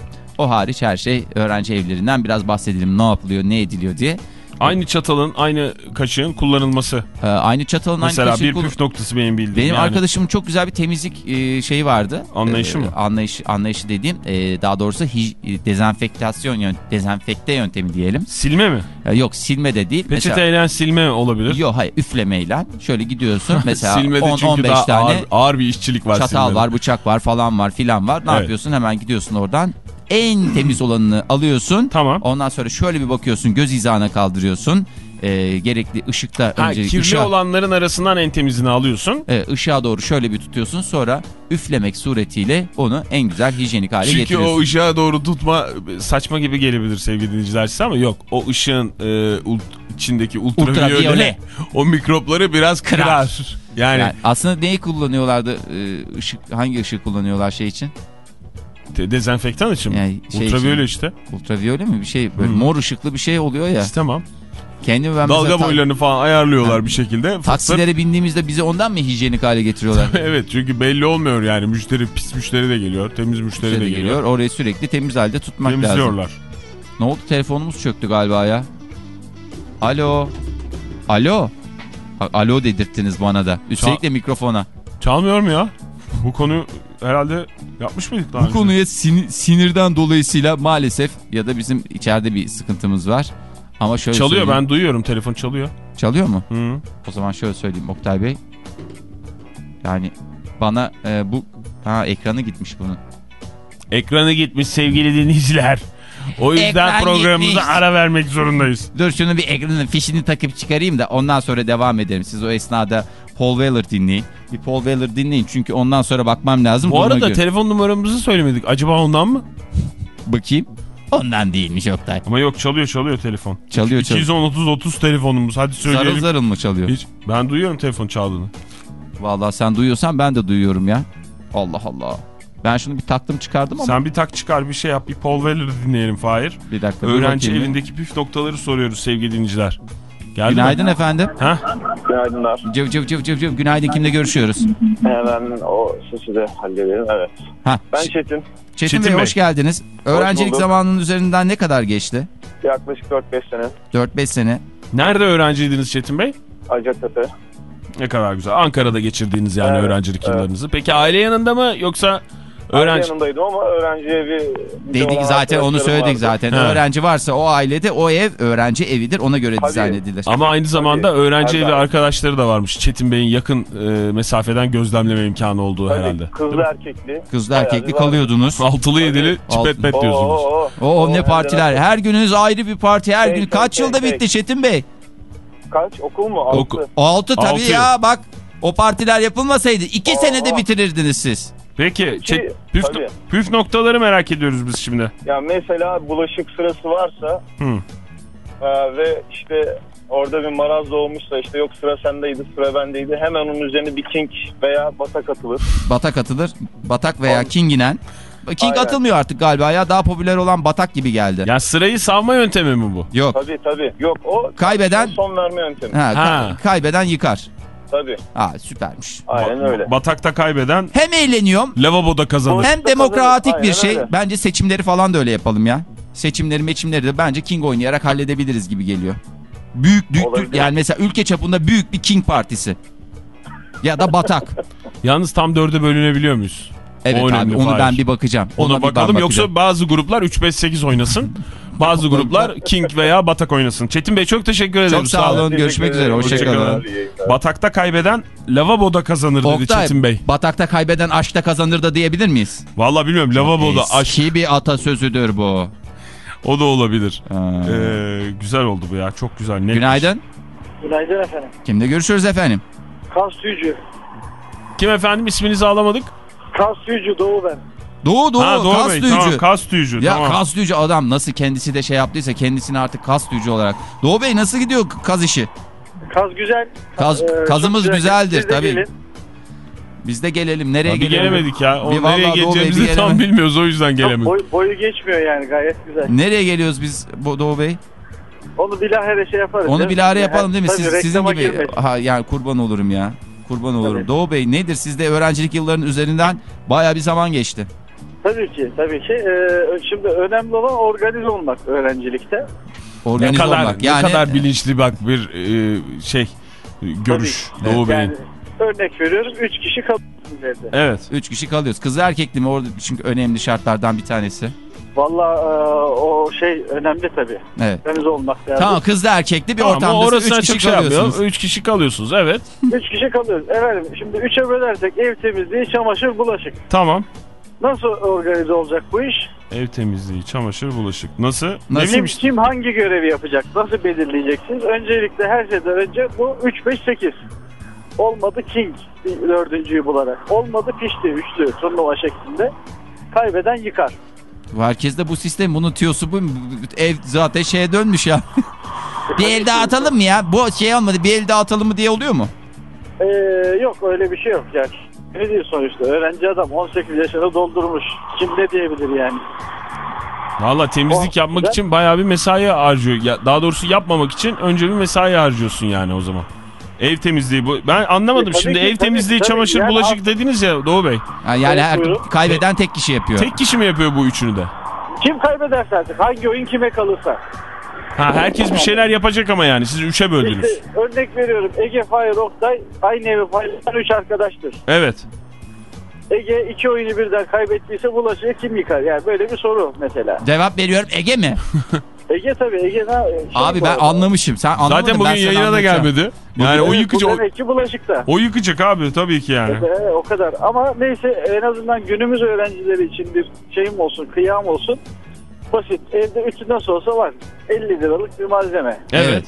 O hariç her şey öğrenci evlerinden biraz bahsedelim ne yapılıyor ne ediliyor diye. Aynı çatalın, aynı kaşığın kullanılması. Ee, aynı çatalın Mesela aynı kaşığı bir kul- püf noktası benim bildiğim. Benim yani. arkadaşımın çok güzel bir temizlik e, şeyi vardı. Anlayışı Ee, mı? Anlayışı, anlayışı dediğim e, daha doğrusu hij- e, dezenfektasyon yön, dezenfekte yöntemi diyelim. Silme mi? E, yok silme de değil. Peçeteyle silme olabilir. Yok hayır üflemeyle şöyle gidiyorsun mesela Silmede çünkü 10-15 daha tane ağır, ağır bir işçilik var. çatal silmede. var bıçak var falan var filan var. Ne Evet. yapıyorsun hemen gidiyorsun oradan en temiz olanını alıyorsun. Tamam. Ondan sonra şöyle bir bakıyorsun göz hizana kaldırıyorsun. Ee, gerekli ışıkta Ha, önce kirli ışığa, olanların arasından en temizini alıyorsun. e, ışığa doğru şöyle bir tutuyorsun. Sonra üflemek suretiyle onu en güzel hijyenik hale Çünkü getiriyorsun. o ışığa doğru tutma saçma gibi gelebilir sevgili dinleyiciler size ama yok. O ışığın e, ult- içindeki ultraviyole, Ultraviyole. o mikropları biraz kırar. Kırar. Yani, Yani aslında neyi kullanıyorlardı? Ee, ışık hangi ışığı kullanıyorlar şey için? De- dezenfektan için mi? Yani şey ultraviyole için. işte. Ultraviyole mi bir şey böyle Hmm. mor ışıklı bir şey oluyor ya. İşte tamam. Kendimi ben Dalga boylarını falan ayarlıyorlar bir şekilde. Taksilere bindiğimizde bizi ondan mı hijyenik hale getiriyorlar? evet çünkü belli olmuyor yani. Müşteri pis müşteri de geliyor. Temiz müşteri Bize de geliyor. geliyor. Orayı sürekli temiz halde tutmak lazım. Temizliyorlar. Ne oldu? Telefonumuz çöktü galiba ya. Alo. Alo. Alo dedirttiniz bana da. Üstelik de mikrofona. Çalmıyor mu ya? Bu konu herhalde yapmış mıydık daha Bu önce? konuya sin- sinirden dolayısıyla maalesef ya da bizim içeride bir sıkıntımız var. Ama şöyle Çalıyor söyleyeyim. ben duyuyorum telefon çalıyor. Çalıyor mu? Hı. O zaman şöyle söyleyeyim Oktay Bey. Yani bana e, bu... Ha ekranı gitmiş bunun. Ekranı gitmiş sevgili dinleyiciler. O yüzden Ekran programımıza gitmiş. ara vermek zorundayız. Dur şunu bir ekranın fişini takıp çıkarayım da ondan sonra devam edelim. Siz o esnada Paul Weller dinleyin. Bir Paul Weller dinleyin çünkü ondan sonra bakmam lazım. Bu arada göre. telefon numaramızı söylemedik. Acaba ondan mı? Bakayım. Ondan değilmiş Oktay. Ama yok çalıyor çalıyor telefon. Çalıyor çalıyor. 210 30 30 telefonumuz. Hadi söyleyelim. Zarıl zarıl mı çalıyor? Hiç, ben duyuyorum telefon çaldığını. Vallahi sen duyuyorsan ben de duyuyorum ya. Allah Allah. Ben şunu bir taktım çıkardım ama. Sen bir tak çıkar bir şey yap. Bir Paul Weller'ı dinleyelim Fahir. Bir dakika. Öğrenci bir. evindeki püf noktaları soruyoruz sevgili dinleyiciler. Geldi Günaydın mi? efendim. Ha? Günaydınlar. Cıv cıv cıv cıv cıv. Günaydın kimle görüşüyoruz? Hemen o sesi de halledelim. Evet. Ha. Ben Çetin. Çetin, Çetin Bey, Bey. hoş geldiniz. Öğrencilik bulduk. zamanının üzerinden ne kadar geçti? Yaklaşık 4-5 sene 4-5 sene. Nerede öğrenciydiniz Çetin Bey? Acaktepe. Ne kadar güzel. Ankara'da geçirdiğiniz yani Evet, öğrencilik evet. yıllarınızı. Peki aile yanında mı yoksa Öğrenci... yanındaydım ama öğrenci evi... Dedik zaten onu söyledik vardı. zaten. Ha. Öğrenci varsa o ailede o ev öğrenci evidir. Ona göre Tabii. dizayn edilir. Ama aynı zamanda Tabii. öğrenci Her evi arkadaşları da varmış. Çetin Bey'in yakın e, mesafeden gözlemleme imkanı olduğu Tabii, herhalde. Kızlı erkekli. Kızlı erkekli bir var. kalıyordunuz. Altılı yedili çipet pet diyorsunuz. oo, oo. Oo ne Oo, partiler. hem de Her gününüz ayrı bir parti. Her gün kaç yılda bitti Çetin Bey? Kaç okul mu? Altı. Oku- 6 tabii Altı ya bak. O partiler yapılmasaydı 2 Oo. senede bitirirdiniz siz. Peki Peki, çet- püf, tabii. püf noktaları merak ediyoruz biz şimdi. Ya mesela bulaşık sırası varsa Hı. e, ve işte orada bir maraz doğmuşsa işte yok sıra sendeydi sıra bendeydi hemen onun üzerine bir king veya batak atılır. Batak atılır. Batak veya Aynen. King inen. King Aynen. atılmıyor artık galiba ya. Daha popüler olan batak gibi geldi. Ya sırayı savma yöntemi mi bu? Yok. Tabii tabii. Yok o Kaybeden son verme yöntemi. ha, Ha. kaybeden yıkar. Tabii. Ha süpermiş. Aynen Ba- öyle. Batakta kaybeden Hem eğleniyorum lavaboda kazanır. hem demokratik bir şey. öyle. Bence seçimleri falan da öyle yapalım ya. Seçimleri meçimleri de bence King oynayarak halledebiliriz gibi geliyor. Büyük, büyük Olabilir. yani mesela ülke çapında büyük bir King partisi. Ya da batak. Yalnız tam dörde bölünebiliyor muyuz? Evet O önemli, abi onu Fahir. ben bir bakacağım. Ona bir ben bakalım bakacağım. yoksa bazı gruplar 3-5-8 oynasın. Bazı gruplar King veya Batak oynasın. Çetin Bey çok teşekkür ederim. Çok sağ olun. Teşekkür Görüşmek üzere. Hoşçakalın. Batakta kaybeden lavaboda kazanır dedi Oktay, Çetin Bey. batakta kaybeden aşkta kazanır da diyebilir miyiz? Vallahi bilmiyorum lavaboda aşk Eski bir atasözüdür bu. o da olabilir. Ha. Ee, güzel oldu bu ya çok güzel. Netmiş. Günaydın. Günaydın efendim. Kimle görüşüyoruz efendim? Kas Tüycü. Kim efendim isminizi alamadık? Kas Tüycü Doğu ben. Doğu Doğu, ha Doğu kas Bey tüyücü. tamam kas tüyücü. ya tamam. kas tüyücü adam nasıl kendisi de şey yaptıysa kendisini artık kas tüyücü olarak. Doğu Bey nasıl gidiyor kaz işi? Kaz güzel. Kaz, Ee, kazımız güzel. güzeldir tabii. gelin. Biz de gelelim. Nereye Bir gelelim? gelemedik ya. O Bir nereye geleceğimizi tam gelemedik. bilmiyoruz o yüzden gelemedik. boy, boyu geçmiyor yani gayet güzel. Nereye geliyoruz biz bu- Doğu Bey? Onu bilahare şey yaparız. Onu bilahare yapalım değil mi? Tabii, Siz, sizin gibi. Ha, yani kurban olurum ya. Kurban olurum. Tabii. Doğu Bey nedir? Sizde öğrencilik yıllarının üzerinden baya bir zaman geçti. Tabii ki, tabii ki. Ee, şimdi önemli olan organize olmak öğrencilikte. Ne Organize kadar, olmak. ne Yani kadar bilinçli bak bir e, şey görüş Tabii. Doğu Bey'in. Yani örnek veriyorum 3 kişi kalıyorsunuz evde. Evet. üç kişi kalıyoruz. Kızı erkekli mi? Orada çünkü önemli şartlardan bir tanesi. Valla e, o şey önemli tabii. Evet. Organize olmak lazım. Tamam kızlı erkekli bir Tamam, ama ortamda orasına üç kişi şey kalıyorsunuz. Üç kişi kalıyorsunuz evet. 3 kişi kalıyoruz. Efendim şimdi 3'e bölersek ev temizliği, çamaşır, bulaşık. Tamam. Nasıl organize olacak bu iş? Ev temizliği, çamaşır, bulaşık. Nasıl? Nasıl? Kim, işte. kim hangi görevi yapacak? Nasıl belirleyeceksiniz? Öncelikle her şeyden önce bu 3-5-8. Olmadı King dördüncüyü bularak. Olmadı pişti üçlü turnuva şeklinde. Kaybeden yıkar. Herkes de bu sistem bunun tiyosu bu. Ev zaten şeye dönmüş ya. bir el daha atalım mı ya? Bu şey olmadı bir el daha atalım mı diye oluyor mu? Ee, yok öyle bir şey yok yani. Ne değil sonuçta öğrenci adam 18 yaşını doldurmuş. Kim ne diyebilir yani? Valla temizlik yapmak için bayağı bir mesai harcıyor. Ya, daha doğrusu yapmamak için önce bir mesai harcıyorsun yani o zaman. Ev temizliği bu. Ben anlamadım E, şimdi ki, ev tabii, temizliği, tabii. çamaşır, Yani bulaşık az- dediniz ya Doğu Bey. Yani Evet, her, kaybeden tek kişi yapıyor. Tek kişi mi yapıyor bu üçünü de? Kim kaybederse artık hangi oyun kime kalırsa. Ha herkes bir şeyler yapacak ama yani siz üçe böldünüz. İşte örnek veriyorum Ege Fahir Oktay aynı evi paylaşan 3 arkadaştır. Evet. Ege iki oyunu birden kaybettiyse bulaşığı kim yıkar? Yani böyle bir soru mesela. Cevap veriyorum Ege mi? Ege tabii Ege ne? şey Abi ben anlamışım. Sen anlamadın. Zaten bugün yayına da gelmedi. Yani o Evet, yıkıcı bu o, demek ki bulaşıkta. o yıkacak abi tabii ki yani. Evet, o kadar. Ama neyse en azından günümüz öğrencileri için bir şeyim olsun, kıyam olsun. Basit. Evde ütü nasıl olsa var. 50 liralık bir malzeme. Evet.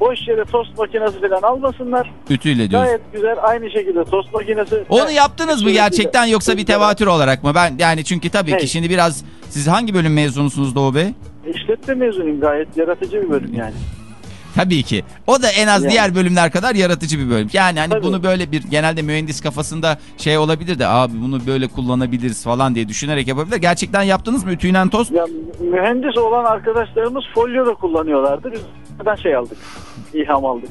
Boş yere tost makinesi falan almasınlar. Ütüyle diyorsun. Gayet güzel. Aynı şekilde tost makinesi. Onu yaptınız mı gerçekten yoksa bir tevatür olarak mı? Ben yani çünkü tabii ki şimdi biraz siz hangi bölüm mezunusunuz Doğu Bey? İşletme mezunuyum gayet yaratıcı bir bölüm yani. Tabii ki. O da en az Yani. diğer bölümler kadar yaratıcı bir bölüm. Yani hani Tabii. bunu böyle bir genelde mühendis kafasında şey olabilir de abi bunu böyle kullanabiliriz falan diye düşünerek yapabilir. Gerçekten yaptınız mı ütüyle tost? Ya mühendis olan arkadaşlarımız folyo da kullanıyorlardı. Biz buradan şey aldık. İlham aldık.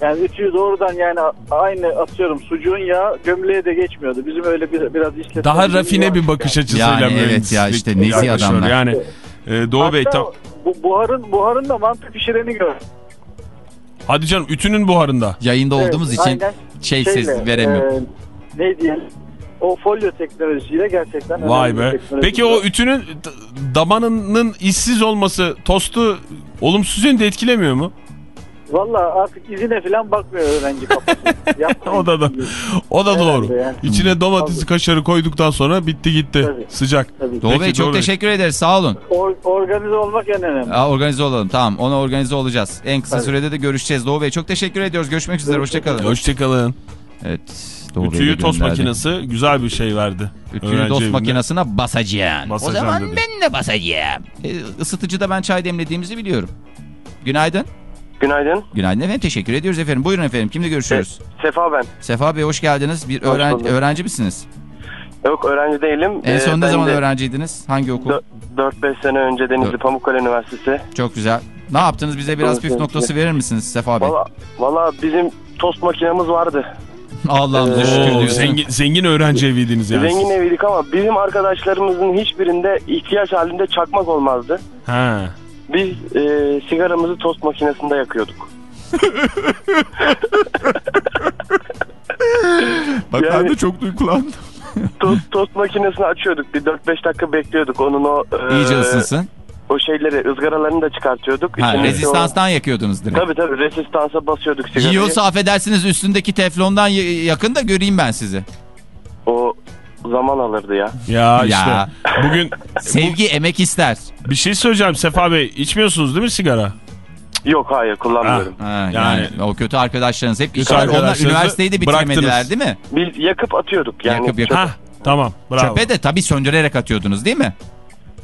Yani ütüyü doğrudan yani aynı atıyorum sucuğun yağı gömleğe de geçmiyordu. Bizim öyle bir, biraz işletme. Daha rafine bir bakış açısıyla Yani evet ya işte nezi adamlar. Yani e, Doğu Bey tam... bu, buharın, buharın da mantık pişireni gör. Hadi canım ütünün buharında. Yayında olduğumuz Evet, için aynen. şey Şeyle, ses veremiyorum. e, ne diyelim? O folyo teknolojisiyle gerçekten Vay be. Peki o ütünün damanının işsiz olması tostu olumsuz yönde etkilemiyor mu? Valla artık izine falan bakmıyor öğrenci kafası. O da da o da Herhalde doğru. yani. İçine domatesi, kaşarı koyduktan sonra bitti gitti. Tabii. Sıcak. Tabii. Doğu Peki, Bey çok Bey. teşekkür ederiz sağ olun. Or- organize olmak en önemli. Aa, organize olalım tamam ona organize olacağız. En kısa Tabii. sürede de görüşeceğiz. Doğu Bey çok teşekkür ediyoruz. Görüşmek üzere hoşçakalın. Hoşçakalın. Evet. De Ütüyü tost makinesi güzel bir şey verdi. Ütüyü tost makinesine basacaksın. Basacağım o zaman dedi. ben de basacağım. E, ısıtıcıda ben çay demlediğimizi biliyorum. Günaydın. Günaydın. Günaydın efendim teşekkür ediyoruz efendim. Buyurun efendim kimle görüşüyoruz? Sefa ben. Sefa Bey hoş geldiniz. Bir Hoş öğren- bulduk. öğrenci misiniz? Yok öğrenci değilim. En Ee, son ne zaman de öğrenciydiniz? Hangi okul? dö- 4-5 sene önce Denizli Dört. Pamukkale Üniversitesi. Çok güzel. Ne yaptınız bize biraz püf noktası verir misiniz Sefa Bey? Valla valla bizim tost makinemiz vardı. Allah'ımıza Ee, şükür zengin, zengin öğrenci eviydiniz yani. Zengin eviydik ama bizim arkadaşlarımızın hiçbirinde ihtiyaç halinde çakmak olmazdı. Ha. Biz e, sigaramızı tost makinesinde yakıyorduk. Bak ben Yani- de çok duygulandım. Tost, tost makinesini açıyorduk. Bir 4-5 dakika bekliyorduk. Onun o e, İyice ısınsın. o şeyleri ızgaralarını da çıkartıyorduk. Ha, İçindeki rezistanstan yakıyordunuz O, direkt. tabii tabii rezistansa basıyorduk sigarayı. Yiyorsa affedersiniz üstündeki teflondan yakın da göreyim ben sizi. O zaman alırdı ya. Ya işte Ya. bugün Sevgi emek ister. bir şey söyleyeceğim Sefa Bey. İçmiyorsunuz değil mi sigara? Yok hayır kullanmıyorum. Ha, yani, Yani- o kötü arkadaşlarınız hep Kötü. Onlar üniversiteyi de bitiremediler bıraktınız. değil mi? Biz yakıp atıyorduk yani. Yakıp yakıp. Ha Tamam bravo. Çöpe de tabii söndürerek atıyordunuz değil mi?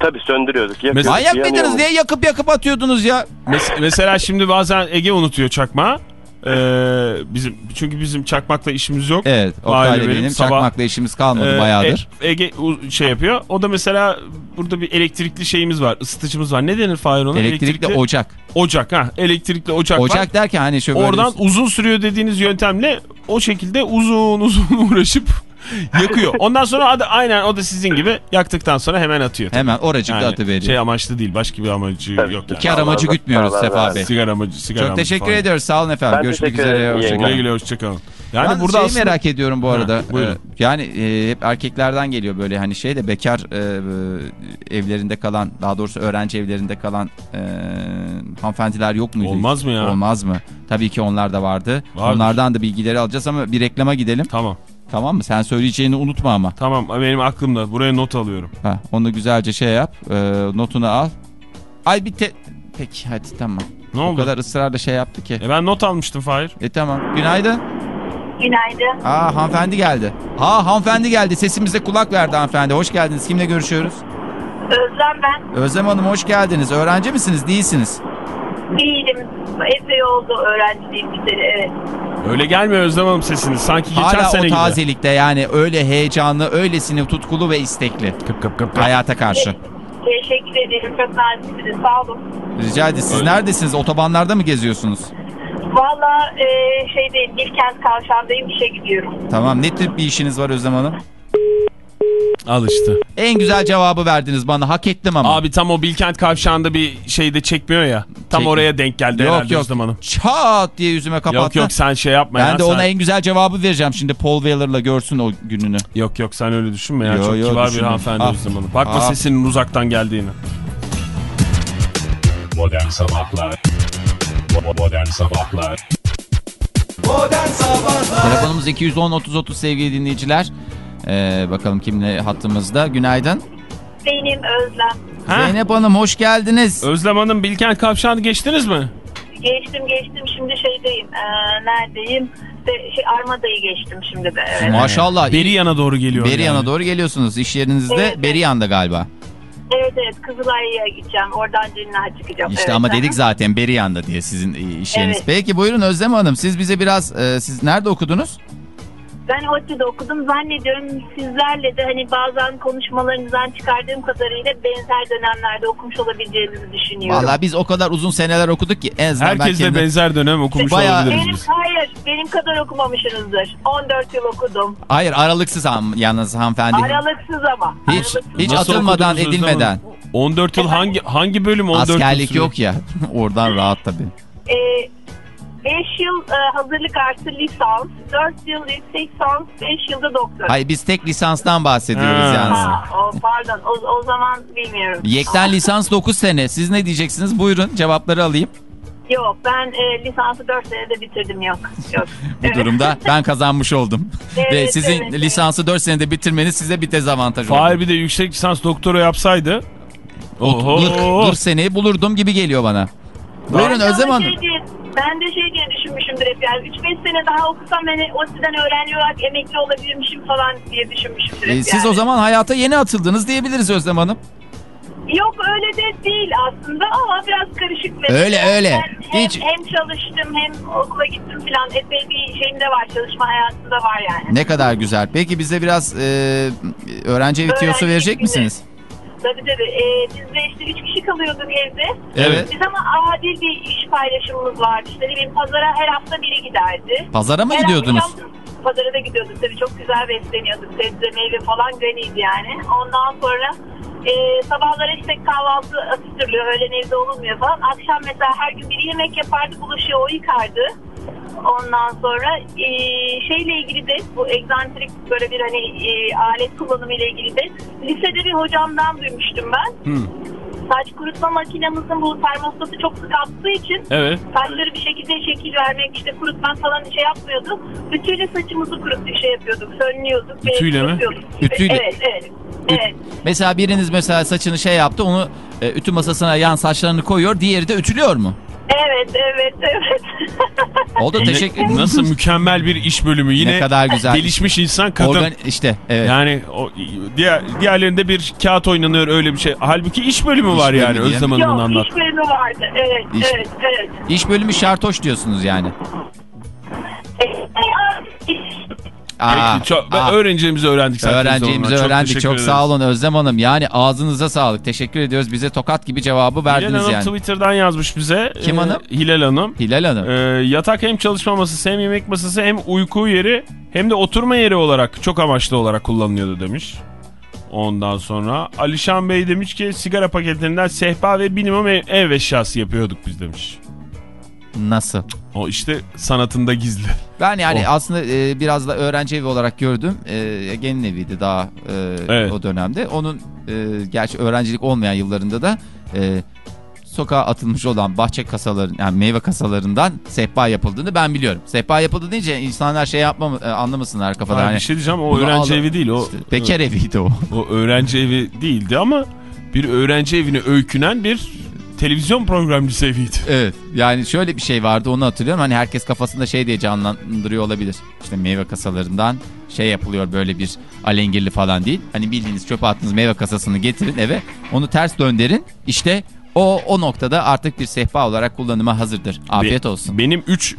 Tabii söndürüyorduk. yakıyorduk, Manyak mıydınız? Niye yakıp yakıp atıyordunuz ya? Mes- mesela şimdi bazen Ege unutuyor çakmağı. Ee, bizim çünkü bizim çakmakla işimiz yok. Evet. Oktay'la benim benim sabah- çakmakla işimiz kalmadı Ee, bayağıdır. E- Ege u- şey yapıyor. O da mesela burada bir elektrikli şeyimiz var. ısıtıcımız var. Ne denir Fahir ona? Elektrikli ocak. ocak ha. Elektrikli ocak, var. Ocak derken hani şöyle Oradan böyle- uzun sürüyor dediğiniz yöntemle o şekilde uzun uzun uğraşıp yakıyor. Ondan sonra adı, aynen o da sizin gibi yaktıktan sonra hemen atıyor. hemen oracıkta Yani atıveriyor. şey amaçlı değil başka bir amacı Tabii. yok yani. Kar amacı Allah gütmüyoruz Allah Sefa Allah. Bey. Sigara amacı sigara Çok amacı teşekkür falan. ediyoruz. Sağ olun efendim. Ben Görüşmek üzere. Güle güle hoşçakalın. Yani Yani burada şeyi aslında... merak ediyorum bu arada. buyurun. Ee, yani e, hep erkeklerden geliyor böyle hani şey de bekar e, e, evlerinde kalan daha doğrusu öğrenci evlerinde kalan e, hanımefendiler yok muydu? Olmaz mı ya? Olmaz mı? Tabii ki onlar da vardı. Vardır. Onlardan da bilgileri alacağız ama bir reklama gidelim. Tamam. Tamam mı? Sen söyleyeceğini unutma ama. Tamam benim aklımda. Buraya not alıyorum. Ha, onu güzelce şey yap. e, notunu al. Ay bir te... Peki hadi tamam. Ne O oldu? kadar ısrarla şey yaptı ki. E ben not almıştım Fahir. E tamam. Günaydın. Günaydın. Aa hanımefendi geldi. Ha hanımefendi geldi. Sesimize kulak verdi hanımefendi. Hoş geldiniz. Kimle görüşüyoruz? Özlem ben. Özlem Hanım hoş geldiniz. Öğrenci misiniz? Değilsiniz. İyiydim. Epey oldu öğrenciliğim biteli. Evet. Öyle gelmiyor Özlem Hanım sesiniz. Sanki geçen Hala sene o gibi. tazelikte yani öyle heyecanlı, öylesine tutkulu ve istekli. Kıp kıp kıp kıp. Hayata karşı. Teşekkür ederim. Çok naziksiniz. Sağ olun. Rica ederim. Siz Öyle. neredesiniz? Otobanlarda mı geziyorsunuz? Valla e, şeydeyim. Bilkent Kavşağı'ndayım. işe gidiyorum. Tamam. Ne tip bir işiniz var Özlem Hanım? Al işte. En güzel cevabı verdiniz bana. Hak ettim ama. Abi tam o Bilkent kavşağında bir şeyde çekmiyor ya. Tam Çek- oraya denk geldi yok herhalde yok. Özlem Hanım. Çat diye yüzüme kapattı. Yok yok sen şey yapma ya. ben de sen- ona en güzel cevabı vereceğim şimdi Paul Weller'la görsün o gününü. Yok yok sen öyle düşünme ya. Yo, Çok yo, kibar bir düşünmem. hanımefendi Ah. Özlem Hanım. Bakma Ah. sesinin uzaktan geldiğini. Modern Sabahlar Modern Sabahlar Modern Sabahlar Telefonumuz 210-30-30 sevgili dinleyiciler. Ee, bakalım kimle hattımızda. Günaydın. Benim Özlem. Ha? Zeynep Hanım hoş geldiniz. Özlem Hanım Bilkent kavşağını geçtiniz mi? Geçtim geçtim. Şimdi şeydeyim. E, neredeyim? İşte şey, Armada'yı geçtim şimdi de. Evet. Maşallah. Beriyan'a doğru geliyor. Beriyan'a yani. doğru geliyorsunuz. İş yerinizde Evet. Beriyan'da galiba. Evet evet. Kızılay'a gideceğim. Oradan Cennet'e çıkacağım. İşte evet. ama dedik zaten Beriyan'da diye sizin e, iş yeriniz. Evet. Peki buyurun Özlem Hanım siz bize biraz e, siz nerede okudunuz? Ben ODTÜ'de okudum. Zannediyorum sizlerle de hani bazen konuşmalarınızdan çıkardığım kadarıyla benzer dönemlerde okumuş olabileceğinizi düşünüyorum. Vallahi biz o kadar uzun seneler okuduk ki en azından Herkesle kendim- benzer dönem okumuş Bayağı- olabiliriz benim biz. hayır benim kadar okumamışsınızdır. 14 yıl okudum. Hayır aralıksız ham, yalnız hanımefendi. Aralıksız ama. Hiç Aralıksız. hiç Nasıl atılmadan edilmeden. Hanım? 14 yıl hangi hangi bölüm 14 yıl Askerlik yok ya. Oradan rahat tabii. Ee, 5 yıl e, hazırlık artı lisans, 4 yıl yüksek lisans, 5 yılda doktora. Hayır biz tek lisanstan bahsediyoruz Ha. yalnız. Ha, o, pardon o, o zaman bilmiyorum. Yekten lisans 9 sene. Siz ne diyeceksiniz? Buyurun cevapları alayım. Yok ben e, lisansı 4 senede bitirdim yok. yok. Bu Evet. durumda ben kazanmış oldum. Evet, Ve sizin evet, evet. lisansı 4 senede bitirmeniz size bir dezavantaj oldu. Fahir bir de yüksek lisans doktora yapsaydı. Oho. 40, 40 seneyi bulurdum gibi geliyor bana. Buyurun Ben de Özlem ama Hanım. Şey ben de şey diye düşünmüşümdür hep yani 3-5 sene daha okusam hani o sizden öğrenci olarak emekli olabilirmişim falan diye düşünmüşümdür hep Ee, siz yani. o zaman hayata yeni atıldınız diyebiliriz Özlem Hanım. Yok öyle de değil aslında ama biraz karışık. mesela. Öyle, öyle. Ben hem, Hiç- hem çalıştım hem okula gittim falan. Epey bir şeyim de var. Çalışma hayatında var yani. Ne kadar güzel. Peki bize biraz e, öğrenci evi tiyosu verecek evi. misiniz? Tabii tabii. Ee, biz de işte 3 kişi kalıyorduk evde. Evet. Biz ama adil bir iş paylaşımımız vardı. İşte ne bileyim pazara her hafta biri giderdi. Pazara mı Her gidiyordunuz? akşam Pazara da gidiyorduk tabii çok güzel besleniyorduk. Sebze meyve falan graniydi yani. Ondan sonra e, sabahları işte kahvaltı atıştırılıyor. Öğlen evde olunmuyor falan. Akşam mesela her gün biri yemek yapardı. Bulaşığı o yıkardı. Ondan sonra e, şeyle ilgili de bu egzantrik böyle bir hani e, alet kullanımı ile ilgili de lisede bir hocamdan duymuştum ben. Hı. Saç kurutma makinemizin bu termostatı çok sık attığı için Evet. saçları bir şekilde şekil vermek işte kurutmak falan şey yapmıyorduk. Ütüyle saçımızı kuruttuk şey yapıyorduk. Sönlüyorduk. Ütüyle mi? Ütüyle. Evet evet. Evet. Mesela biriniz mesela saçını şey yaptı onu e, ütü masasına yan saçlarını koyuyor diğeri de ütülüyor mu? Evet, evet, evet. Oldu Yine teşekkür Nasıl mükemmel bir iş bölümü. Yine Ne kadar güzel. gelişmiş insan kadın. Organ işte evet. Yani o, diğer diğerlerinde bir kağıt oynanıyor öyle bir şey. Halbuki iş bölümü İş var bölümü yani. Özlem Hanım'ın Yok, anlat. iş bölümü vardı. Evet, İş- evet, evet. İş bölümü şartoş diyorsunuz yani. Aa, Peki, çok, aa. öğreneceğimizi öğrendik zaten. Hanım. öğrendik. Çok ederiz. sağ olun Özlem Hanım. Yani ağzınıza sağlık. Teşekkür ediyoruz. Bize tokat gibi cevabı Hilal verdiniz Hanım yani. Twitter'dan yazmış bize. Kim Ee, hanım? Hilal Hanım. Hilal Hanım. Ee, yatak hem çalışma masası hem yemek masası hem uyku yeri hem de oturma yeri olarak çok amaçlı olarak kullanılıyordu demiş. Ondan sonra Alişan Bey demiş ki sigara paketlerinden sehpa ve minimum ev, ev eşyası yapıyorduk biz demiş. Nasıl? O işte sanatında gizli. Ben yani Oh. aslında e, biraz da öğrenci evi olarak gördüm. E, Ege'nin eviydi daha e, Evet. o dönemde. Onun e, gerçi öğrencilik olmayan yıllarında da e, sokağa atılmış olan bahçe kasaların yani meyve kasalarından sehpa yapıldığını ben biliyorum. Sehpa yapıldı deyince insanlar şey yapmam e, anlamasınlar kafada. Hayır, hani, bir şey diyeceğim o öğrenci al- evi değil o. işte bekar eviydi o. O öğrenci evi değildi ama bir öğrenci evine öykünen bir televizyon programcısı eviydi. Evet yani şöyle bir şey vardı onu hatırlıyorum. Hani herkes kafasında şey diye canlandırıyor olabilir. İşte meyve kasalarından şey yapılıyor böyle bir alengirli falan değil. Hani bildiğiniz çöpe attığınız meyve kasasını getirin eve onu ters döndürün. İşte o o noktada artık bir sehpa olarak kullanıma hazırdır. Afiyet Be- olsun. Benim 3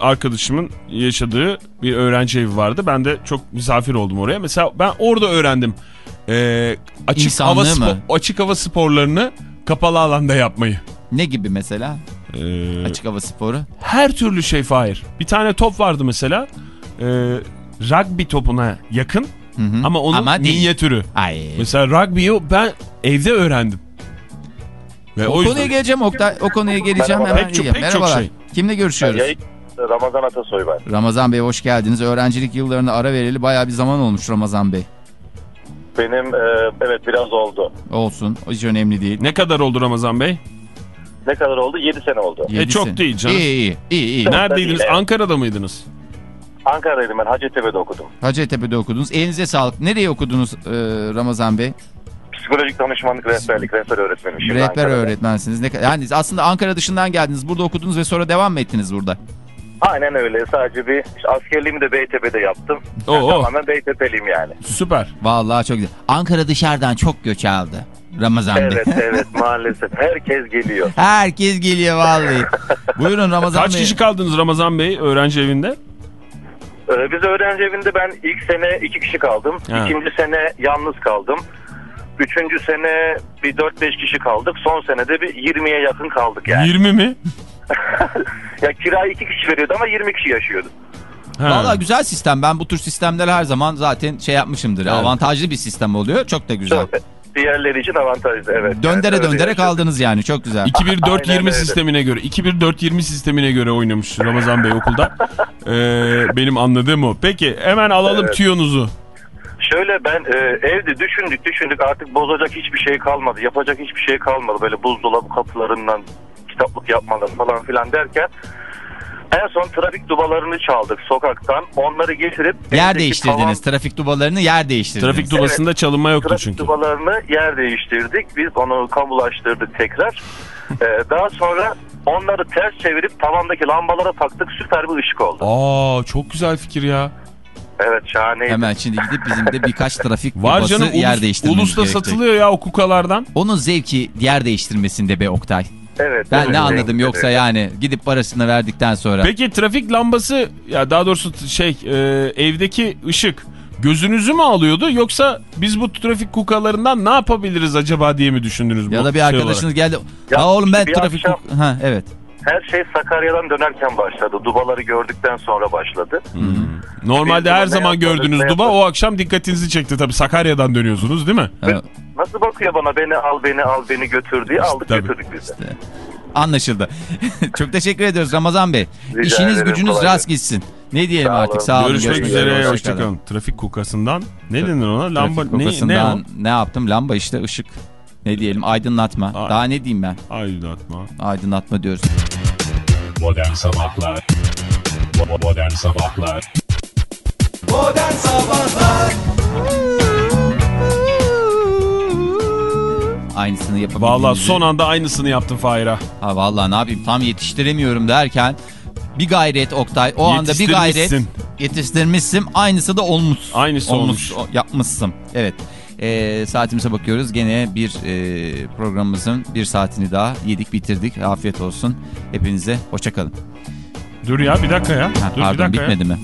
arkadaşımın yaşadığı bir öğrenci evi vardı. Ben de çok misafir oldum oraya. Mesela ben orada öğrendim. Ee, açık İnsanlığı hava mı? açık hava sporlarını kapalı alanda yapmayı. Ne gibi mesela? Ee, Açık hava sporu. her türlü şey Fahir. Bir tane top vardı mesela. Ee, rugby topuna yakın Hı hı. ama onun Ama minyatürü. Ay. Mesela rugby'yi ben evde öğrendim. Ve O, o yüzden konuya geleceğim Oktay. O konuya geleceğim Merhaba. hemen. Pek çok- pek çok Merhabalar. şey. Kimle görüşüyoruz? Yayın- Ramazan Atasoy ben. Ramazan Bey hoş geldiniz. Öğrencilik yıllarına ara vereli bayağı bir zaman olmuş Ramazan Bey. Benim e, evet biraz oldu. Olsun. Hiç önemli değil. ne kadar oldu Ramazan Bey? Ne kadar oldu? 7 sene oldu. Yedisi. çok değil canım. İyi iyi. iyi, iyi. Neredeydiniz? değil. Ankara'da mıydınız? Ankara'daydım ben Hacettepe'de okudum. Hacettepe'de okudunuz. Elinize sağlık. Nereye okudunuz e, Ramazan Bey? Psikolojik danışmanlık rehberlik rehber öğretmenim. Şimdi Rehber Ankara'da. öğretmensiniz. Ne, yani aslında Ankara dışından geldiniz. Burada okudunuz ve sonra devam mı ettiniz burada? Aynen öyle. Sadece bir işte askerliğimi de Beytepe'de yaptım. Oo, oo. Tamamen Beytepe'liyim yani. Süper. Vallahi çok güzel. Ankara dışarıdan çok göç aldı. Ramazan Evet Bey. evet maalesef. Herkes geliyor. Herkes geliyor vallahi. Buyurun Ramazan Kaç Bey. kişi kaldınız Ramazan Bey öğrenci evinde? Ee, biz öğrenci evinde ben ilk sene iki kişi kaldım. Ha. İkinci sene yalnız kaldım. Üçüncü sene bir 4-5 kişi kaldık. Son senede bir 20'ye yakın kaldık yani. 20 mi? ya kirayı iki kişi veriyordu ama 20 kişi yaşıyordu. Ha. Vallahi güzel sistem. Ben bu tür sistemler her zaman zaten şey yapmışımdır. Avantajlı bir sistem oluyor. Çok da güzel. Çok- Diğerleri için avantajlı evet. Döndere Evet, öyle döndere kaldınız yani. Çok güzel. 2-1-4-20 Aynen öyle. sistemine göre 2-1-4-20 sistemine göre oynamış Ramazan Bey okulda. Ee, benim anladığım o. Peki hemen alalım Evet. tüyonuzu. Şöyle ben e, evde düşündük düşündük artık bozacak hiçbir şey kalmadı. Yapacak hiçbir şey kalmadı. Böyle buzdolabı kapılarından kitaplık yapmaları falan filan derken en son trafik dubalarını çaldık sokaktan. Onları getirip Yer değiştirdiniz. Trafik dubalarını yer değiştirdiniz. Trafik dubasında çalınma yoktu Trafik çünkü. dubalarını yer değiştirdik. Biz onu kamulaştırdık tekrar. Ee, daha sonra onları ters çevirip tavandaki lambalara taktık. Süper bir ışık oldu. Aa çok güzel fikir ya. Evet şahaneydi. Hemen şimdi gidip bizim de birkaç trafik Var dubası canım yer ulus, değiştirmemiz ulusta gerekecek. satılıyor ya o kukalardan. Onun zevki yer değiştirmesinde be Oktay. Evet. Ben evet, ne anladım evet. yoksa yani gidip parasını verdikten sonra. Peki trafik lambası ya daha doğrusu şey e, evdeki ışık gözünüzü mü alıyordu yoksa biz bu trafik kukalarından ne yapabiliriz acaba diye mi düşündünüz bu Ya da bir şey arkadaşınız geldi. Ya Ya oğlum ben trafik... akşam- Ha evet. Her şey Sakarya'dan dönerken başladı. Dubaları gördükten sonra başladı. olarak? Normalde Biz her ne zaman gördüğünüz ne duba o akşam dikkatinizi çekti tabii Sakarya'dan dönüyorsunuz değil mi? Ha, Nasıl bakıyor bana beni al beni al beni götür diye aldık tabii. götürdük biz de. Anlaşıldı. Çok teşekkür ediyoruz Ramazan Bey. Rica İşiniz ederim, gücünüz rast gitsin. Ne diyelim Sağ artık sağ olun. Görüşmek üzere Hoşça hoşçakalın. kalın. Trafik kukasından ne denir ona? Lamba Trafik ne, ne o? kokasından ne yaptım? Lamba işte ışık. Ne diyelim aydınlatma. Ay. Daha ne diyeyim ben? Aydınlatma. Aydınlatma diyoruz. Modern Sabahlar Modern Sabahlar Modern Sabahlar aynısını yapabildiğinizi. Valla son anda aynısını yaptın Fahir'a. Ha vallahi ne yapayım tam yetiştiremiyorum derken bir gayret Oktay o anda bir gayret Yetiştirmişsin. aynısı da olmuş. Aynısı olmuş. o- yapmışsın. Evet. Ee, saatimize bakıyoruz. Gene bir e, programımızın bir saatini daha yedik bitirdik. Afiyet olsun. Hepinize hoşçakalın. Dur ya bir dakika ya. Ha, Dur bir pardon dakika ya. bitmedi mi?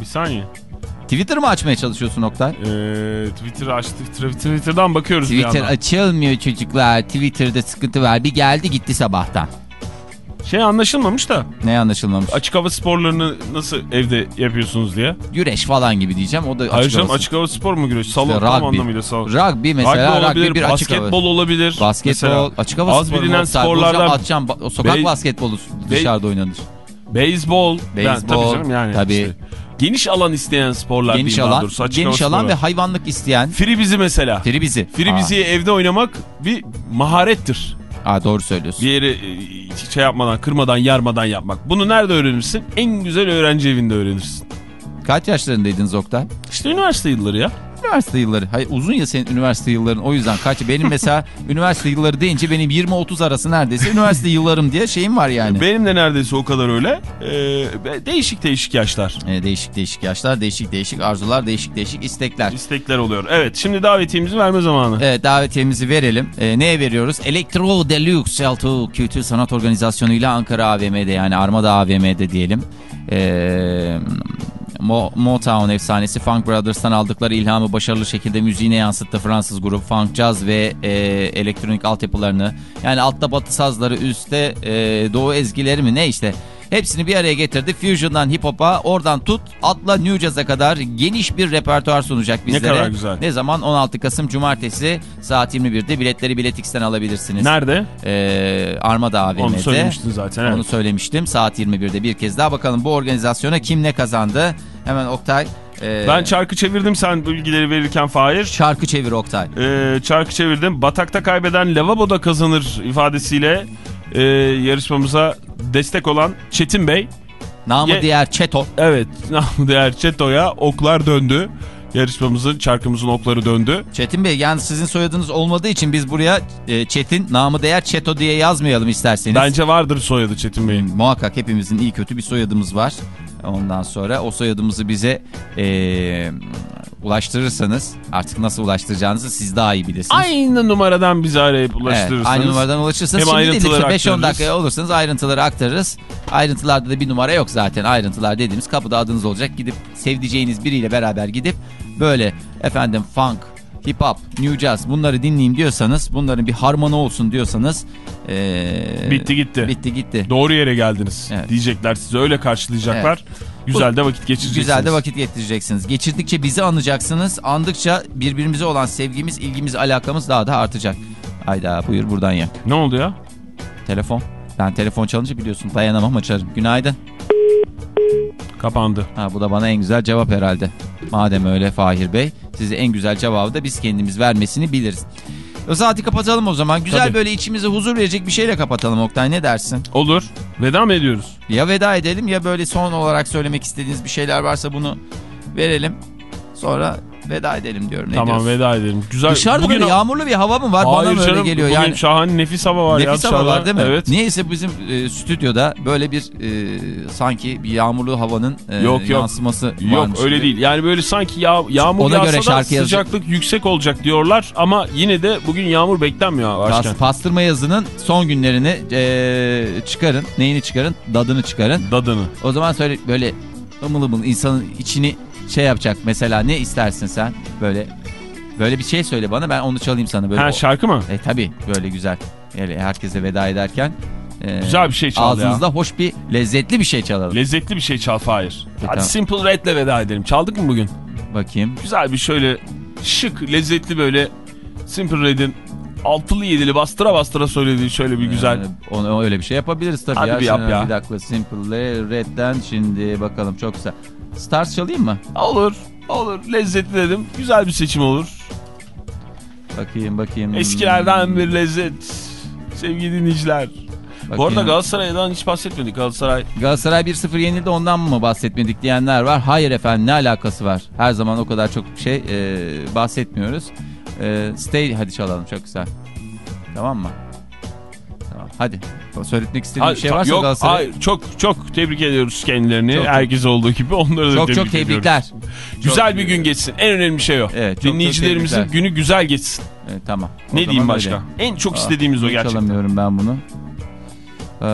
Bir saniye. Twitter mı açmaya çalışıyorsun Oktay? Ee, Twitter'ı açtık. Tw- Twitter'dan bakıyoruz bir Twitter açılmıyor çocuklar. Twitter'da sıkıntı var. Bir geldi gitti sabahtan. Şey anlaşılmamış da Ne anlaşılmamış? açık hava sporlarını nasıl evde yapıyorsunuz diye. Güreş falan gibi diyeceğim. O da açık Ayrıca havası. açık hava spor mu güreş? Salon İşte tam rugby. anlamıyla salon. Rugby mesela Rugby rugby, olabilir, bir açık hava. basketbol olabilir. Basketbol, Mesela. açık hava Az sporu bilinen sporlardan- atacağım. O sokak basketbolu dışarıda oynanır. Beyzbol. Beyzbol, tabii canım yani. tabii. işte. Geniş alan isteyen sporlar Geniş diyeyim alan, doğrusu, açık geniş alan ve hayvanlık isteyen Fribizi mesela. fribizi. Fribizi'yi evde oynamak bir maharettir. Aa, doğru söylüyorsun. Bir yeri e, şey yapmadan, kırmadan, yarmadan yapmak. Bunu nerede öğrenirsin? En güzel öğrenci evinde öğrenirsin. Kaç yaşlarındaydın Oktay? İşte üniversite yılları ya. Üniversite yılları. Hayır uzun ya senin üniversite yılların o yüzden kaç. Benim mesela üniversite yılları deyince benim 20-30 arası neredeyse üniversite yıllarım diye şeyim var yani. Benim de neredeyse o kadar öyle. Ee, değişik değişik yaşlar. Ee, değişik değişik yaşlar, değişik değişik arzular, değişik değişik istekler. istekler oluyor. Evet şimdi davetiyemizi verme zamanı. Evet davetiyemizi verelim. Ee, neye veriyoruz? Elektro Deluxe Alto Kültür Sanat Organizasyonu ile Ankara AVM'de yani Armada AVM'de diyelim. Ee, Mo- Motown efsanesi Funk Brothers'tan aldıkları ilhamı başarılı şekilde müziğine yansıttı Fransız grup funk, caz ve e, elektronik altyapılarını yani altta batı sazları üstte e, doğu ezgileri mi ne işte hepsini bir araya getirdi. Fusion'dan hip hop'a oradan tut atla New Jazz'a kadar geniş bir repertuar sunacak bizlere. kadar güzel. Ne zaman? 16 Kasım Cumartesi saat 21'de biletleri Biletix'ten alabilirsiniz. Nerede? Ee, Armada AVM'de. Onu söylemiştin zaten. Evet. Onu söylemiştim. Saat 21'de bir kez daha bakalım bu organizasyona kim ne kazandı? Hemen Oktay. e, Ben çarkı çevirdim sen bilgileri verirken Fahir. şarkı çevir Oktay. Ee, çarkı çevirdim. Batakta kaybeden lavaboda kazanır ifadesiyle e, yarışmamıza destek olan Çetin Bey. Namı Ye- diğer Çeto. Evet namı değer Çeto'ya oklar döndü. Yarışmamızın çarkımızın okları döndü. Çetin Bey yani sizin soyadınız olmadığı için biz buraya e, Çetin namı değer Çeto diye yazmayalım isterseniz. Bence vardır soyadı Çetin Bey'in. Muhakkak hepimizin iyi kötü bir soyadımız var. Ondan sonra o soyadımızı bize e, ulaştırırsanız artık nasıl ulaştıracağınızı siz daha iyi bilirsiniz. Aynı numaradan bizi arayıp Evet, ulaştırırsınız. aynı numaradan ulaşırsanız Hem şimdi değil ayrıntıları lütfen 5-10 aktarırız. dakikaya olursanız ayrıntıları aktarırız. Ayrıntılarda da bir numara yok zaten. Ayrıntılar dediğimiz kapıda adınız olacak. Gidip sevdiceğiniz biriyle beraber gidip böyle efendim funk, hip hop, new jazz bunları dinleyeyim diyorsanız bunların bir harmanı olsun diyorsanız ee, Bitti gitti. Bitti gitti. Doğru yere geldiniz Evet. diyecekler size öyle karşılayacaklar. Güzel de vakit geçireceksiniz. Güzel de vakit geçireceksiniz. Geçirdikçe bizi anacaksınız. Andıkça birbirimize olan sevgimiz, ilgimiz, alakamız daha da artacak. Hayda buyur buradan ya. Ne oldu ya? Telefon. Ben telefon çalınca biliyorsun dayanamam açarım. Günaydın. Kapandı. Ha, bu da bana en güzel cevap herhalde. Madem öyle Fahir Bey. Size en güzel cevabı da biz kendimiz vermesini biliriz. O saati kapatalım o zaman. Güzel Tabii. böyle içimize huzur verecek bir şeyle kapatalım Oktay ne dersin? Olur. Veda mı ediyoruz? Ya veda edelim ya böyle son olarak söylemek istediğiniz bir şeyler varsa bunu verelim. Sonra veda edelim diyorum. Ne tamam diyorsun? veda edelim. Güzel. Dışarıda Bugün böyle yağmurlu bir hava mı var? Hayır Bana mı öyle canım, geliyor? Bugün Yani şahane nefis hava var ya nefis hava var değil mi? Evet. Niyeyse bizim e, stüdyoda böyle bir e, sanki bir yağmurlu havanın e, Yok, yok. yansıması Yok öyle gibi. değil. Yani böyle sanki yağ, yağmur Ona göre yağsa da şarkı yazacak. sıcaklık yüksek olacak diyorlar. Ama yine de bugün yağmur beklenmiyor Pas, pastırma yazının son günlerini e, çıkarın. Neyini çıkarın? Dadını çıkarın. Dadını. O zaman söyle böyle ımıl ımıl insanın içini şey yapacak. Mesela ne istersin sen? Böyle böyle bir şey söyle bana ben onu çalayım sana. Böyle Ha şarkı mı? E tabi böyle güzel. Yani herkese veda ederken e, Güzel bir şey çal ya. ağzınızda hoş bir lezzetli bir şey çalalım. Lezzetli bir şey çal Fahir. Hadi tamam. Simple Red'le veda edelim. Çaldık mı bugün? Bakayım. Güzel bir şöyle şık, lezzetli böyle Simple Red'in altılı yedili bastıra bastıra söylediği şöyle bir güzel. Ee, onu öyle bir şey yapabiliriz tabii Hadi ya. bir yap ya. Bir dakika Simple Red'den şimdi bakalım çok güzel. Stars çalayım mı? Olur, olur. Lezzetli dedim. Güzel bir seçim olur. Bakayım bakayım. Eskilerden bir lezzet. Sevgili dinleyiciler. Bu Bakayım. arada Galatasaray'dan hiç bahsetmedik. Galatasaray Galatasaray 1-0 yenildi ondan mı bahsetmedik diyenler var. Hayır efendim ne alakası var? Her zaman o kadar çok şey e, bahsetmiyoruz. Ee, stay hadi çalalım çok güzel. Tamam mı? Hadi. Söyletmek istediğin Hayır, bir şey varsa yok, Galatasaray. hayır, çok çok tebrik ediyoruz kendilerini. Çok, çok. Herkes olduğu gibi onları da Çok tebrik çok ediyoruz. tebrikler. Güzel Çok- bir gün geçsin. En önemli şey o. Evet, çok çok Dinleyicilerimizin tebrikler. günü güzel geçsin. Evet, tamam. O ne diyeyim başka? öyle. En çok Aa, istediğimiz o gerçekten. Çalamıyorum ben bunu. Ee,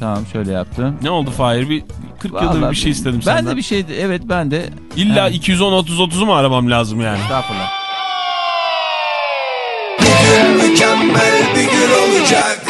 tamam şöyle yaptım. Ne oldu Fahir? Bir 40 yıldır bir şey istedim ben senden. de bir şey evet ben de İlla Evet. 210 30 30'u mu aramam lazım yani? estağfurullah. Mükemmel bir gün olacak